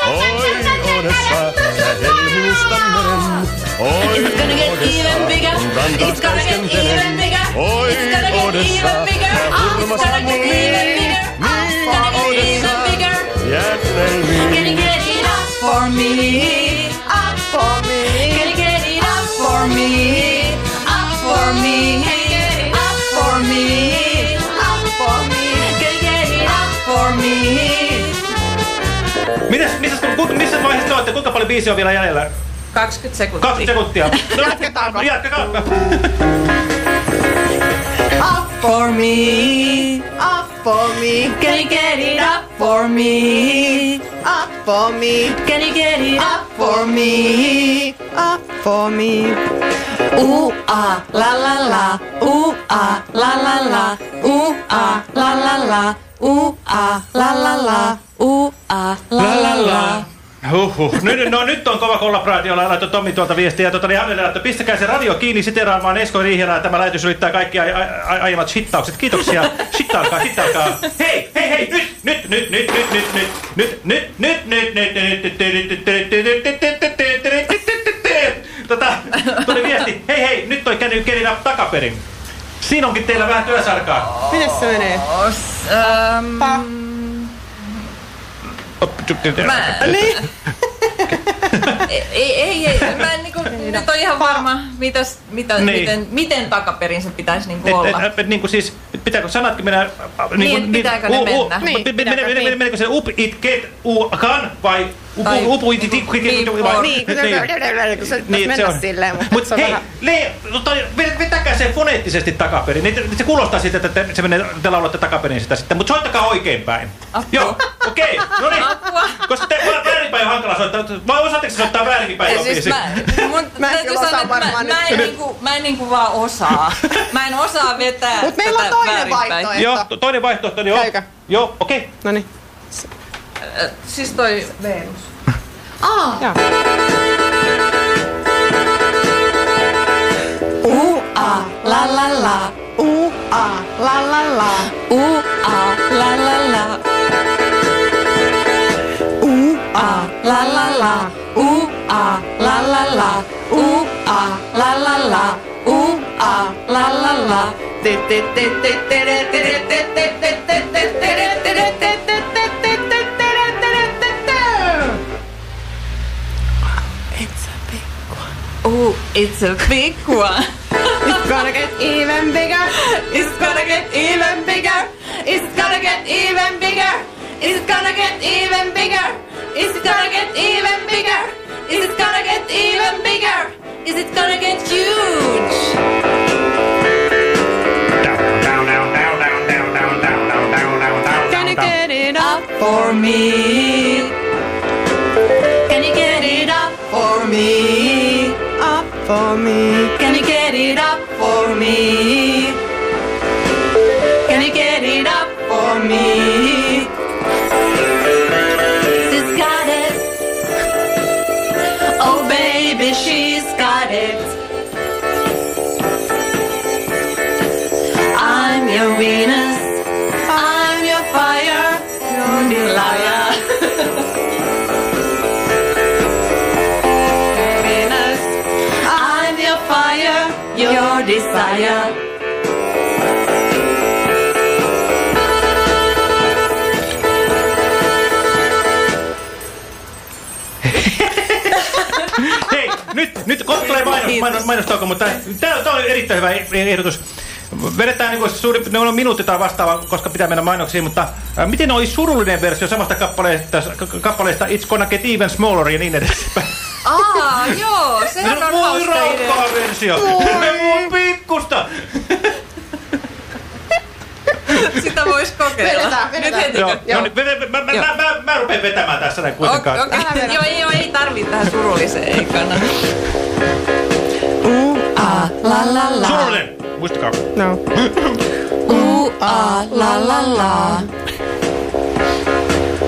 Oi Odessa, ja helmiustan meren. Oi Odessa, on rantaa kaskentelen. Oi Odessa, ja hurmasan mun niin. Niin Odessa, jälleen. Gonna get it up niin. niin, niin. for me. Kuinka paljon biisi on vielä jäljellä? 20 sekuntia. 20 sekuntia. No jatketaanko? Jatketaanko. Up for me, up for me, can you get it up for me? Up for me, can you get it up for me? Up for me. Ah la la la. Ah la la la. Ah la la la. Ah la la la. Ah la la la. Huhhuh. Nyt, no, nyt on kova kollaboraatiolla laittoi Tommi tuolta viestiä. Tuota, niin hänelle laittoi, pistäkää se radio kiinni siteraamaan Esko Riihelää. Tämä lähetys ylittää kaikki ai, ai, ai, aiemmat shittaukset. Kiitoksia. Shittaakaa, shittaakaa. Hei, hei, hei, nyt, nyt, nyt, nyt, nyt, nyt, nyt, nyt, nyt, nyt, nyt, nyt, nyt, nyt, Tota, tuli viesti, hei hei, nyt toi käy kelin takaperin. Siinä onkin teillä vähän työsarkaa. Miten se menee? Ähm, Mä, Niin. ei, ei, ei, mä en niinku, nyt on ihan varma, mitäs, mitä, Niin. miten, miten takaperin se pitäisi niinku Et, olla. et, et, niin kuin siis, pitääkö sanatkin mennä... Niin, pitääkö ne mennä? Niin, Niin, meneekö pitääkö, niin. meneekö se up, it, get, u, kan vai upu, Tai upu, it, it, it, niin. Niin, kun se- se pitäisi Niin, se mennä on. silleen, mutta Mut se hei, vähän... le, toi, vet- vetäkää se foneettisesti takaperin. Niin, se kuulostaa siltä, että te, se menee, te laulatte takaperin sitä sitten. Mutta soittakaa oikeinpäin. Joo, okei. No niin. Koska te, väärinpäin on hankala soittaa. Vai osaatteko te soittaa väärinpäin siis mä, mun Mä en täytyy kyllä sanoa, osaa että mä, mä, en niinku, mä en niinku vaan osaa. Mä en osaa vetää Mut meillä on toinen vaihtoehto. Joo, to- toinen vaihtoehto, niin? Joo, okei. No niin. Äh, Siis toi Venus. Aa. Joo. Uh, ah, la la la. Uh, ah, la la la. Uh, ah, la la la. Uh, Ah, la la la. Uh, ah, la la la. Uh, ah, la la la. Uh, ah, la la la. Te te te te te te te te te te te te te te te te te te te Ooh, it's a big one. It's gonna get even bigger. It's gonna get even bigger. It's gonna get even bigger. It's gonna get even bigger. It's gonna get even bigger. It's gonna get even bigger? Is it gonna get huge? You get it up? For me. For me. Can you get it up for me? Can you get it up for me? She's got it. Oh, baby, she's got it. Desire. Hei, nyt, nyt kohta tulee mainos, mainos, mainostauko, mutta tämä on erittäin hyvä ehdotus. Vedetään niin kuin ne on minuutti tai vastaava, koska pitää mennä mainoksiin, mutta äh, miten olisi surullinen versio samasta kappaleesta, ka- kappaleesta It's Gonna Get Even Smaller ja niin edespäin? Aa, joo, sehän on Voi hauska idea. raukkaa versio! Voi pikkusta! Sitä vois kokeilla. Vedetään, vedetään. Nyt heti. Joo, no, niin, mä, mä, mä, mä, mä rupean vetämään tässä näin kuitenkaan. Okei, okay. joo, ei, joo, ei tarvii tähän surulliseen, ei kannata. Uh, Ah, la la la. Surullinen! Muistakaa. no. Uh, ah, la la la.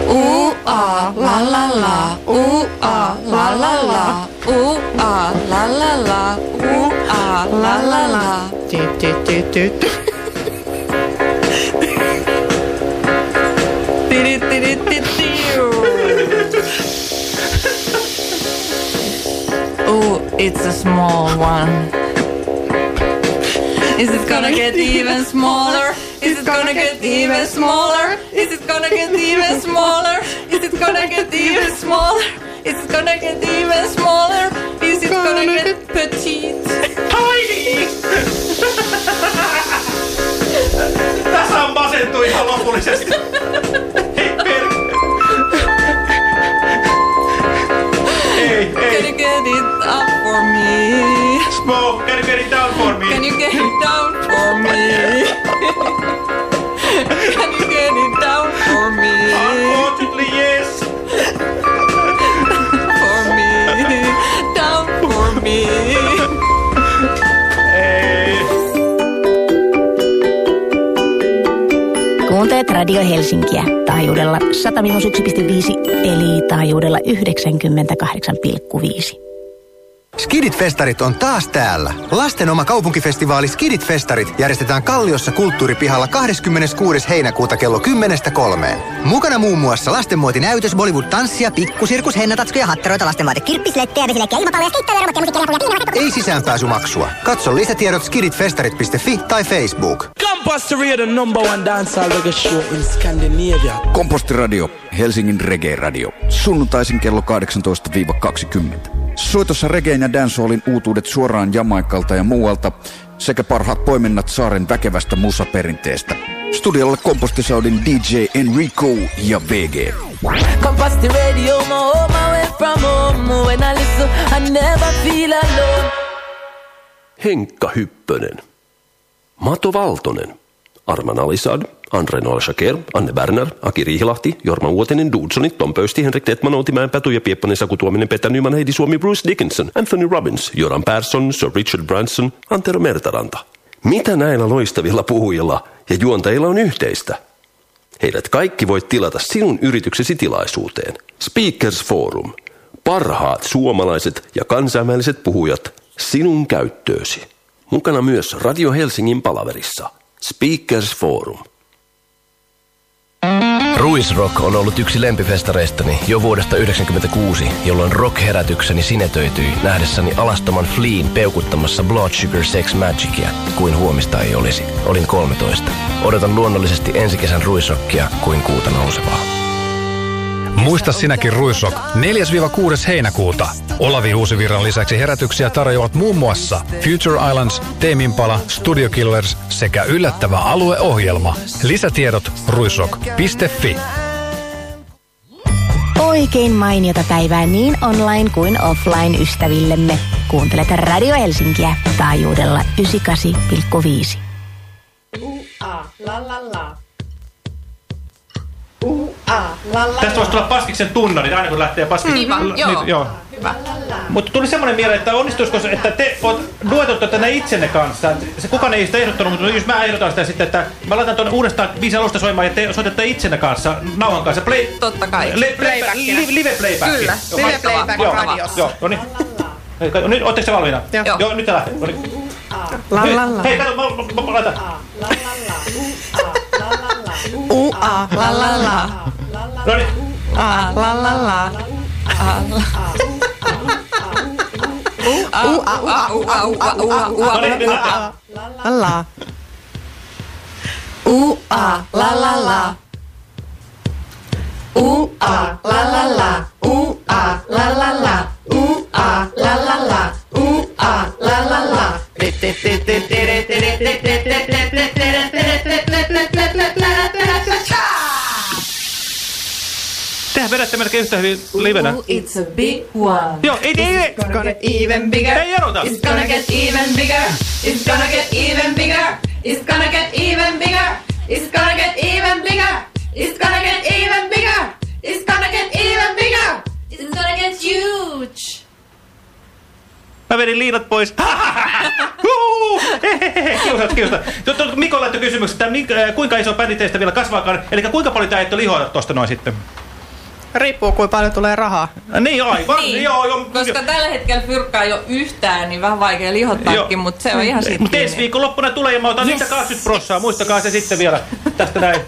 Uh, ah, la la la. Uh, ah, la la la. Uh, ah, la la la. Uh, ah, la la la. Tut. Tiri, tiri, tiri, tiu. Oh, it's a small one. Is it gonna get even smaller? gonna get even smaller? Is it gonna get even smaller? Is it gonna get even smaller? Is it gonna get even smaller? Is it gonna get petite? Tiny! Tässä on masentu ihan lopullisesti. Hei perkele. Ei, ei. Can you get it up for me? Smoke, can you get it down for me? Can you get it down for me? Can you get it down for me? Unfortunately, yes. for me, down for me. Ei. Kuuntelet Radio Helsinkiä taajuudella 100-1,5 eli taajuudella 98,5. Skidit-festarit on taas täällä. Lasten oma kaupunkifestivaali Skidit-festarit järjestetään Kalliossa kulttuuripihalla 26. heinäkuuta kello 10.3. Mukana muun muassa lastenmuotinäytös, Bollywood-tanssia, pikkusirkus, hennatatskoja, hatteroita, lastenvaate, Kirppislettejä, vesileikkiä, ilmapalloja, skeittailuja, robotia, musiikkia, leffoja, Ei sisäänpääsymaksua. Katso lisätiedot skiditfestarit.fi tai Facebook. Composteria, the number one dancehall reggae show in Scandinavia. Kompostiradio, Helsingin reggae-radio. Sunnuntaisin kello 18-20. Soitossa reggae ja dancehallin uutuudet suoraan Jamaikalta ja muualta sekä parhaat poiminnat saaren väkevästä musaperinteestä. Studiolla kompostisaudin DJ Enrico ja VG. Compass the radio, my home away from home. When I listen, I never feel alone. Henkka Hyppönen. Mato Valtonen. Arman Alisad, Andre Noel Shaker, Anne Berner, Aki Riihilahti, Jorma Uotinen, Dudsoni, Tom Pöysti, Henrik Detman, Outi Mäenpätu ja Piepponen Saku Tuominen, Petä Nyman, Heidi Suomi, Bruce Dickinson, Anthony Robbins, Joran Persson, Sir Richard Branson, Antero Mertaranta. Mitä näillä loistavilla puhujilla ja juontajilla on yhteistä? Heidät kaikki voit tilata sinun yrityksesi tilaisuuteen. Speakers Forum. Parhaat suomalaiset ja kansainväliset puhujat sinun käyttöösi. Mukana myös Radio Helsingin palaverissa. Speakers Forum. Ruisrock on ollut yksi lempifestareistani jo vuodesta 1996, jolloin rock-herätykseni sinetöityi nähdessäni alastoman Fleen peukuttamassa Blood Sugar Sex Magicia, kuin huomista ei olisi. Olin 13. Odotan luonnollisesti ensi kesän ruisrockia kuin kuuta nousevaa. Muista sinäkin Ruisrock 4-6. heinäkuuta. Olavi Uusivirran lisäksi herätyksiä tarjoavat muun muassa Future Islands, Teemimpala, Studio Killers sekä yllättävä alueohjelma. Lisätiedot ruisrock.fi. Oikein mainiota päivää niin online kuin offline ystävillemme. Kuuntelet Radio Helsinkiä taajuudella 98,5. A, la la la. La la Tästä voisi tulla Paskiksen tunnari, aina kun lähtee Paskiksen... Niin vaan, L- joo. Nyt, joo. Hyvä. Mutta tuli semmoinen mieleen, että onnistuisiko se, että te duetoitte tänne itsenne kanssa. Se kukaan ei sitä ehdottanut, mutta jos mä ehdotan sitä sitten, että mä laitan tuonne uudestaan biisi alusta soimaan ja te soitatte itsenne kanssa, nauhan kanssa. Play, Totta kai. Le, play, li, live playback. Kyllä, live playback joo, radiossa. Joo, no niin. Nyt, ootteko te valmiina? Joo. Joo, nyt te lähtee. No niin. La Hei, la la. Hei, kato, mä, mä, mä laitan. U a la la la. No niin. A la la la. A la. U a u a u a u a u a u a No niin, nyt lähtee. la la. U a la la la. U a la la la. U a la la la. U a la la la. U a la la la. Tehän vedätte melkein yhtä hyvin livenä. It's a big one. Joo, ei, ei, ei. It's gonna get even bigger. Ei erota. It's gonna get even bigger. It's gonna get even bigger. It's gonna get even bigger. It's gonna get even bigger. It's gonna get even bigger. It's gonna get even bigger. It's gonna get huge. Mä vedin liinat pois. Kiusat, kiusat. Mikko laittoi kysymyksen, että kuinka iso bändi teistä vielä kasvaakaan. Eli kuinka paljon te ajatte lihoa tosta noin sitten? Riippuu kuinka paljon tulee rahaa. Niin, aivan. Niin, Joo, joo. koska tällä hetkellä fyrkkaa jo yhtään, niin vähän vaikea lihottaakin, mutta se on ihan siitä Mutta ensi kiinni. viikon loppuna tulee ja mä otan Yes. niitä 20 prossaa. Muistakaa se sitten vielä tästä näin.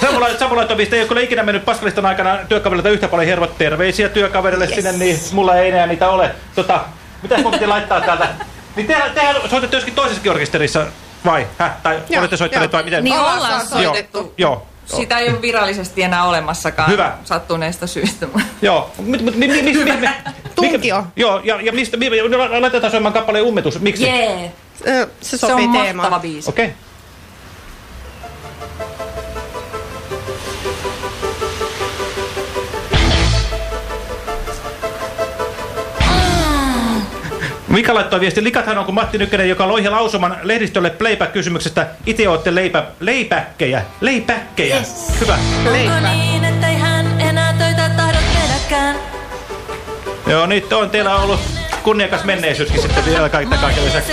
Samulla, Samulla Tobista ei ole kyllä ikinä mennyt Paskaliston aikana työkaverilta yhtä paljon hervot terveisiä työkaverille yes. sinne, niin mulla ei enää niitä ole. Tota, mitäs mun piti laittaa täältä? Niin tehän, tehän soitatte joskin toisessakin orkesterissa, vai? Häh? Tai Joo, olette soittaneet joo. vai miten? Niin ollaan soitettu. Joo, joo. Sitä ei ole virallisesti enää olemassakaan Hyvä. sattuneesta syystä. Joo. Mut, mut, mi, mi, mi, mi, mi, Tunkio. Joo, ja, ja mistä, mi, laitetaan soimaan kappaleen ummetus. Miksi? Jee. Se Se sopii on teemaan. mahtava biisi. Okei. Okay. Mika laittoi viesti. Likathan on kuin Matti Nykänen, joka loihi lausuman lehdistölle playback-kysymyksestä. Itse olette leipä, leipäkkejä. Leipäkkejä. Yes. Hyvä. Onko niin, ettei hän enää töitä tahdo tehdäkään? Joo, nyt on teillä ollut kunniakas menneisyyskin sitten vielä kaiken lisäksi.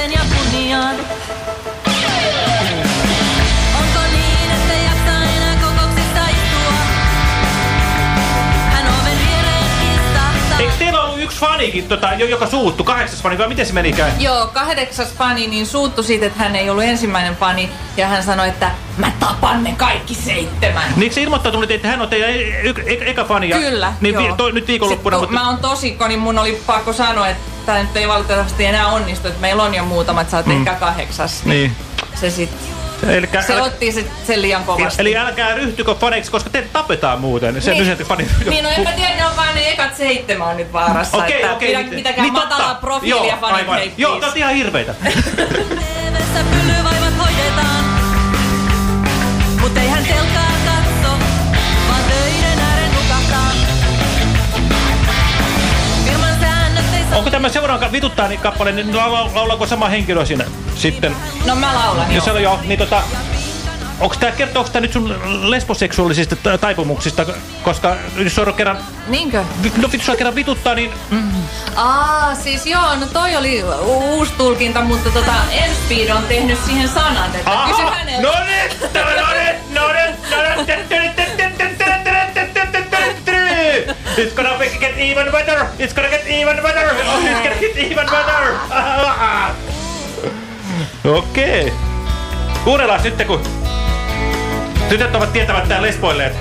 Fanikin, tota, jo- joka suuttu, kahdeksas fani, vai miten se menikään? Joo, kahdeksas fani niin suuttu siitä, että hän ei ollut ensimmäinen fani. Ja hän sanoi, että mä tapan ne kaikki seitsemän. Niin se ilmoittautunut, että hän on teidän e- e- e- eka fani. Kyllä, niin, joo. to, nyt viikonloppuna, Sitten, mutta... Mä oon tosikko, niin mun oli pakko sanoa, että tämä nyt ei valitettavasti enää onnistu. Että meillä on jo muutamat, sä oot Mm. ehkä kahdeksas. Niin. Se sit, Elikkä, se otti se, sen liian kovasti. Eli älkää ryhtykö faneiksi, koska te tapetaan muuten. Se Niin. niin. fani... Niin, no en mä tiedä, ne on vaan ne ekat seitsemän on nyt vaarassa. Okei, että okei. pidä, niin- pitäkää niin totta. matalaa profiilia Joo, fanit Joo, te ihan hirveitä. Onko tämä seuraava vituttaa niin kappale, niin laula, laulaako sama henkilö siinä sitten? No mä laulan Jos joo. se on jo, niin tota... Onko tämä, kertooko tämä nyt sun lesboseksuaalisista ta- taipumuksista, koska jos sua kerran, Niinkö? no sua kerran vituttaa, niin Aa, siis joo, no toi oli uusi tulkinta, mutta tota, Enspeed on tehnyt siihen sanan, että Aha, kysy häneltä. no niin, no niin, no niin, no niin. It's gonna get even better. It's gonna get even better. Oh, it's gonna get even better. Okei. Kuunnellaan sitten, kun tytöt ovat tietämättä lesboilleet.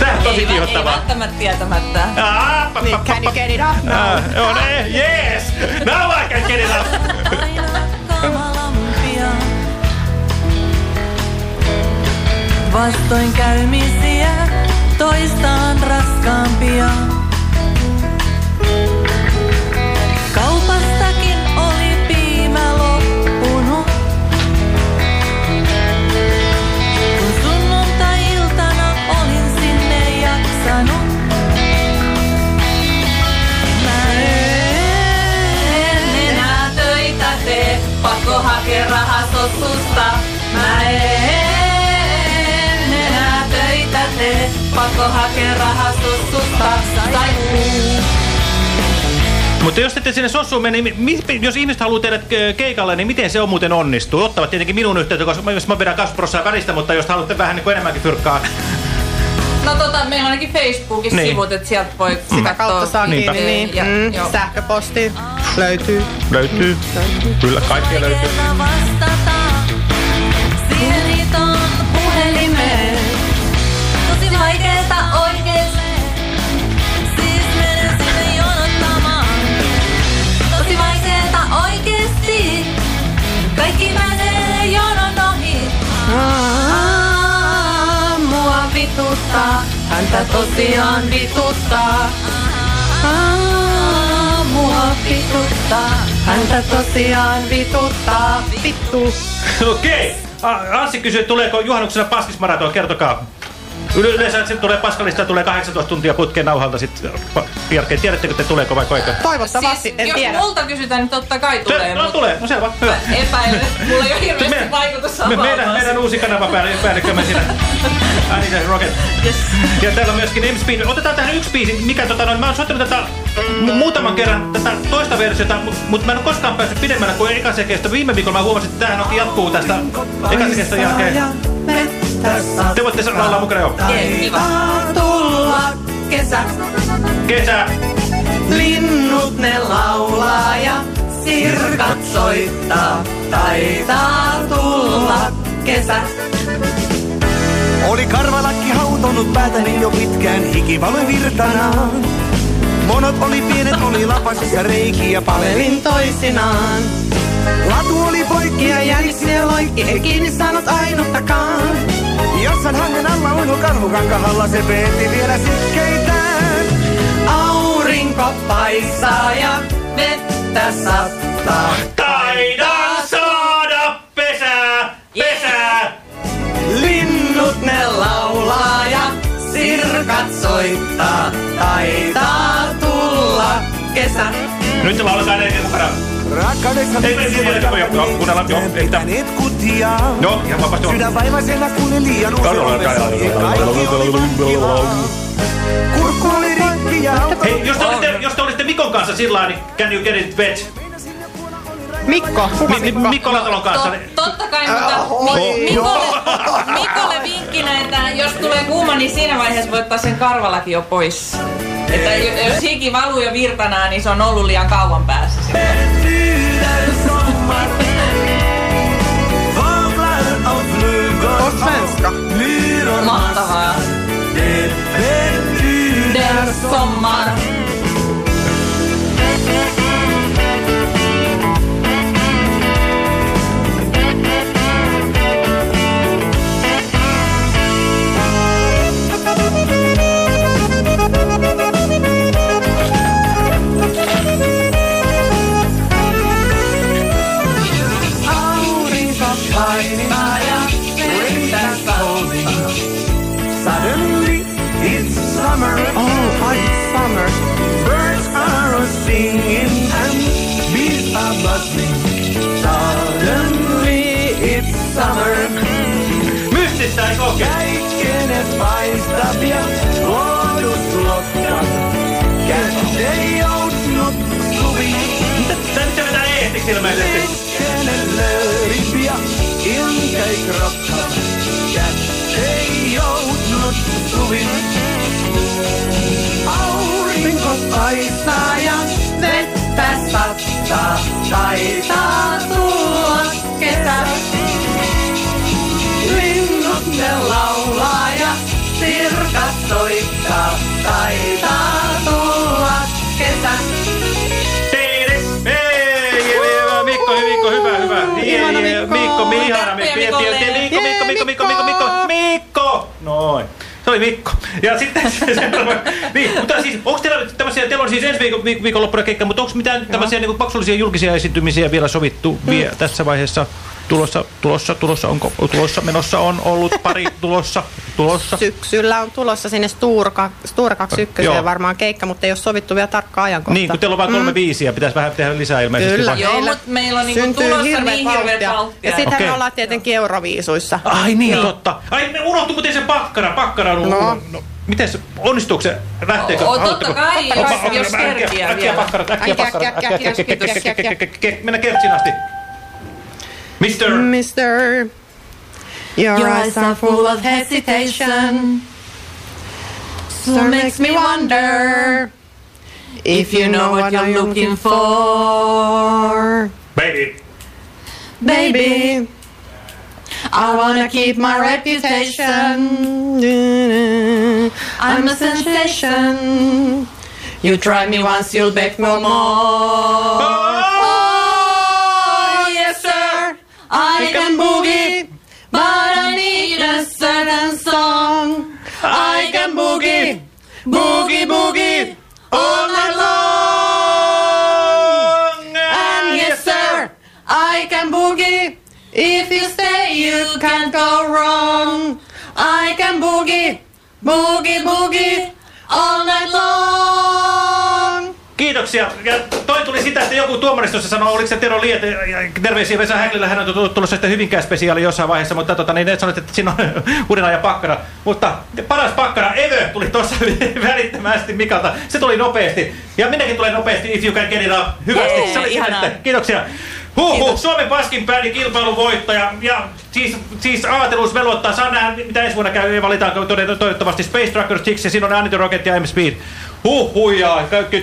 Tää on tosi ei, vä- ei kiihottavaa. välttämättä tietämättä. Ah, pa, pa, Can you get it up now? Ah, Joo, ne, yes! Now I can get it up! kamalampia. Vastoinkäymisiä toistaan raskaampia. Kaupastakin oli. Kun olin sinne jaksanut. Mä en pakko hakea rahasossusta. Pakko hakea. Tai Mutta jos ette sinne sossuun mene, niin jos ihmiset haluaa teidät ö, keikalle, niin miten se on muuten onnistuu? Ottavat tietenkin minun yhteyttä, koska jos mä vedän kasvuprossaa välistä, mutta jos haluatte vähän niin kuin enemmänkin fyrkkaa. No tota, meillä on ainakin Facebookissa Niin. sivut, että sieltä voi Sitä kautta saa kiinni. Niin. Ja, Mm, joo. sähköposti löytyy. Löytyy. Kyllä, kaikkia löytyy. Häntä tosiaan vituttaa. Aa, mua vituttaa, häntä tosiaan vituttaa. Vittu. Okei. A- Anssi kysyy, tuleeko juhannuksena paskismaraton, kertokaa. Yle- Yleensä se tulee paskalista, tulee 18 tuntia putkeen nauhalta sitten piarkeen. Tiedättekö te tuleeko vai koiko? Toivottavasti, Siis, en jos tiedä. multa kysytään, niin totta kai tulee. Se, no mutta tulee, no selvä, hyvä. Epäilen, mulla ei ole hirveästi Me- vaikutus Me, meidän, meidän uusi kanavapäällikkömme siinä. Anita Rocket. Yes. Ja täällä on myöskin M-Speed. Otetaan tähän yksi biisi, mikä tota noin, mä oon soittanut tätä mu- muutaman kerran tätä toista versiota, mutta mä en ole koskaan päässyt pidemmällä kuin ekasekestä. Viime viikolla mä huomasin, että tämähän onkin jatkuu tästä ekasekestä jälkeen. Te voitte laulaa mukana jo. Tulla kesä, Kesä. linnut ne laulaa ja sirkat soittaa. Taitaa tulla kesä. Oli karvalakki hautonut päätäni jo pitkään, hiki valoi virtanaan. Monot oli pienet, oli lapasissa reikiä, palelin toisinaan. Latu oli poikki Ja jäniksiä loikki, ei kiinni saanut ainuttakaan. Jossain hangen alla uinu karhukankahalla, se peetti vielä sikkeitään. Aurinko paistaa ja vettä sattaa. Taidaa saada pesää, pesää. Linnut ne laulaa ja sirkat soittaa. Taitaa tulla kesä. Nyt lauletaan edelleen mukana. Rakkaudessa Ei, ei, ei, joo, joo, kuunnellaan, joo, ei kutia. Joo, ihan vapaasti joo. Sydän vaivaisena kuulin liian usein Joo, joo, joo, ovessa, joo, ja joo, kaikki joo, oli joo, vankilaa. Kurkku oli rikki ja auto Hei, jos te, olitte, jos te olitte Mikon kanssa sillä niin can you get it wet? Mikko, kuka Mi, mi, Mikko Latalon kanssa. Tot, totta kai, mutta Mi- Mikolle, Mikolle vinkkinä, että jos tulee kuuma, niin siinä vaiheessa voi ottaa sen karvalakin jo pois. Että jo- jos hiki valuu jo virtanaa, niin se on ollut liian kauan päässä sitten. På svenska. Mahtavaa. Der sommar. summer Mystistä ei koke. Käikkenet paista pian luodut lokkat. Käs ei joutunut suvi. Tää nyt vetää eetiksi ilmeisesti? Käikkenet löyrimpiä ilkei krokka. Ei joutunut suvi. Aurinko paistaa ja vettä sattaa. Taitaa tulla kesä. Soittaa. Taitaa tulla kesä. Mikko, Mikko, hyvä, hyvä. Ihana Mikko. Mikko, ihana Mikko. Mikko. Mikko, Mikko, Mikko, Mikko. Noin. Se oli Mikko. Ja sitten niin, mutta siis, onko teillä nyt tämmöisiä, teillä on siis ensi viikon, viik- viikonloppuna keikka, mutta onko mitään tämmöisiä niin maksullisia julkisia esiintymisiä vielä sovittu vielä tässä vaiheessa? Tulossa, tulossa, tulossa, onko tulossa, menossa on ollut pari tulossa, tulossa. Syksyllä on tulossa sinne Stur, Stur 21 Joo. varmaan keikka, mutta ei ole sovittu vielä tarkkaa ajankohtaa. Niin, kun teillä on vain kolme biisiä, pitäisi vähän tehdä lisää ilmeisesti. Kyllä, vai? Joo, meillä meillä on niinku syntyy tulossa hirveät niin hirveät vauhtia. vauhtia. Ja sitten Okei. me ollaan tietenkin Euroviisuissa. Ai niin, totta. Ai, me unohtui muuten se pakkara. Pakkara on... No. no. Miten se, onnistuuko se? Lähteekö? Oo, totta kai, jos- oppa, jos äkkiä, kerkiää äkkiä vielä. pakkarat, äkkiä Äkkiä, pakkarat, äkkiä, äkkiä, äkkiä, äkkiä, äkkiä, äkkiä, äkkiä, äkkiä, äkkiä, Mennä kertsin asti. Mister. Mister, your eyes are full of hesitation. So makes me wonder if you know what you're looking for. Baby. Baby, I wanna keep my reputation. I'm a sensation. You try me once, you'll beg no more. Oh! I can boogie, but I need a certain song. I can boogie, boogie, boogie all night long. And yes, sir, I can boogie. If you stay, you can't go wrong. I can boogie, boogie, boogie all night long. Kiitoksia. Tuli sitä, että joku tuomaristossa sanoi, oliko se Tero Liet, terveisiä Vesa Häklillä, hän on tullut- tulossa sitten Hyvinkään spesiaali jossain vaiheessa, mutta tota, niin ne sanoit, että siinä on uuden ajan pakkara. Mutta paras pakkara ever tuli tuossa välittömästi Mikalta. Se tuli nopeasti. Ja minäkin tulee nopeasti, if you can get it up. Hyvästi. Jee, se oli. Kiitoksia. Huhhuh, Suomen paskin pääni kilpailun voittaja. Ja siis, siis aateluus velvoittaa. Saa nähdä, mitä ensi vuonna käy. Valitaanko toivottavasti Space Trackers Chicks ja siinä on Anity Rocket ja M-Speed. Huhuja! Kaikki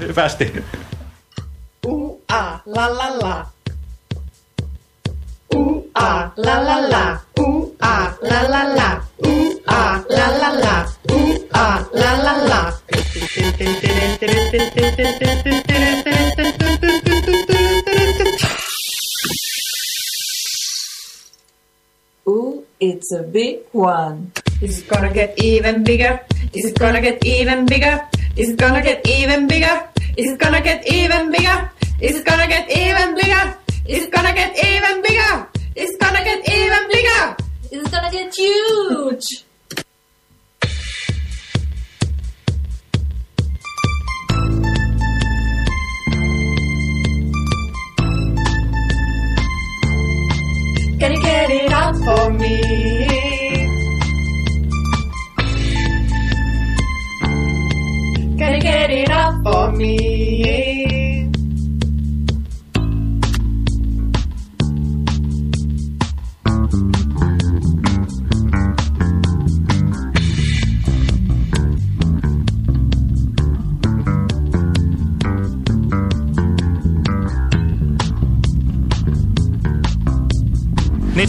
Hyvästi. u a la la la u a la la la u a la la la u a la la la u a la la la Ooh, it's a big one. Is it gonna get even bigger? Is it gonna get even bigger? Is it gonna get even bigger? Is it gonna get even bigger? Is it gonna get even bigger? Is it gonna get even bigger? Is it gonna get even bigger? Is it gonna get huge? Can you get it out for me? Can you get it out for me?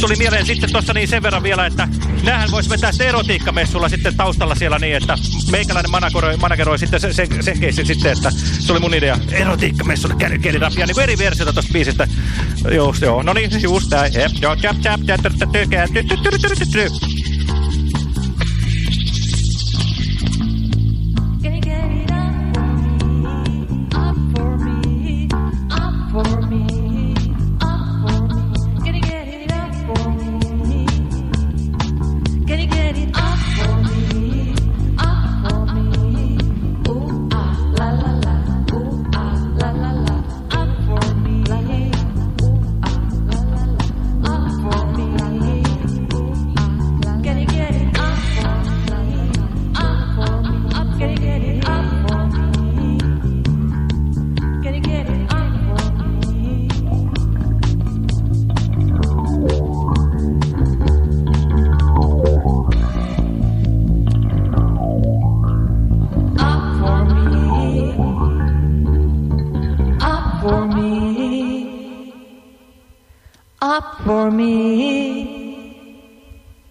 Tuli mieleen sitten tuossa niin sen verran vielä, että näähän voisi vetää sitten erotiikkamessulla sitten taustalla siellä niin, että meikäläinen manageroi, manageroi sitten sen, sen, sen keissin sitten, että se oli mun idea. Erotiikkamessulla kelirapia, niin kuin eri versiota tuosta biisistä. Just, joo, no niin, just näin. Jep, joo, tjap, tjap, tjap, tjap, tjap, tjap, tjap, tjap, tjap, tjap, tjap. Up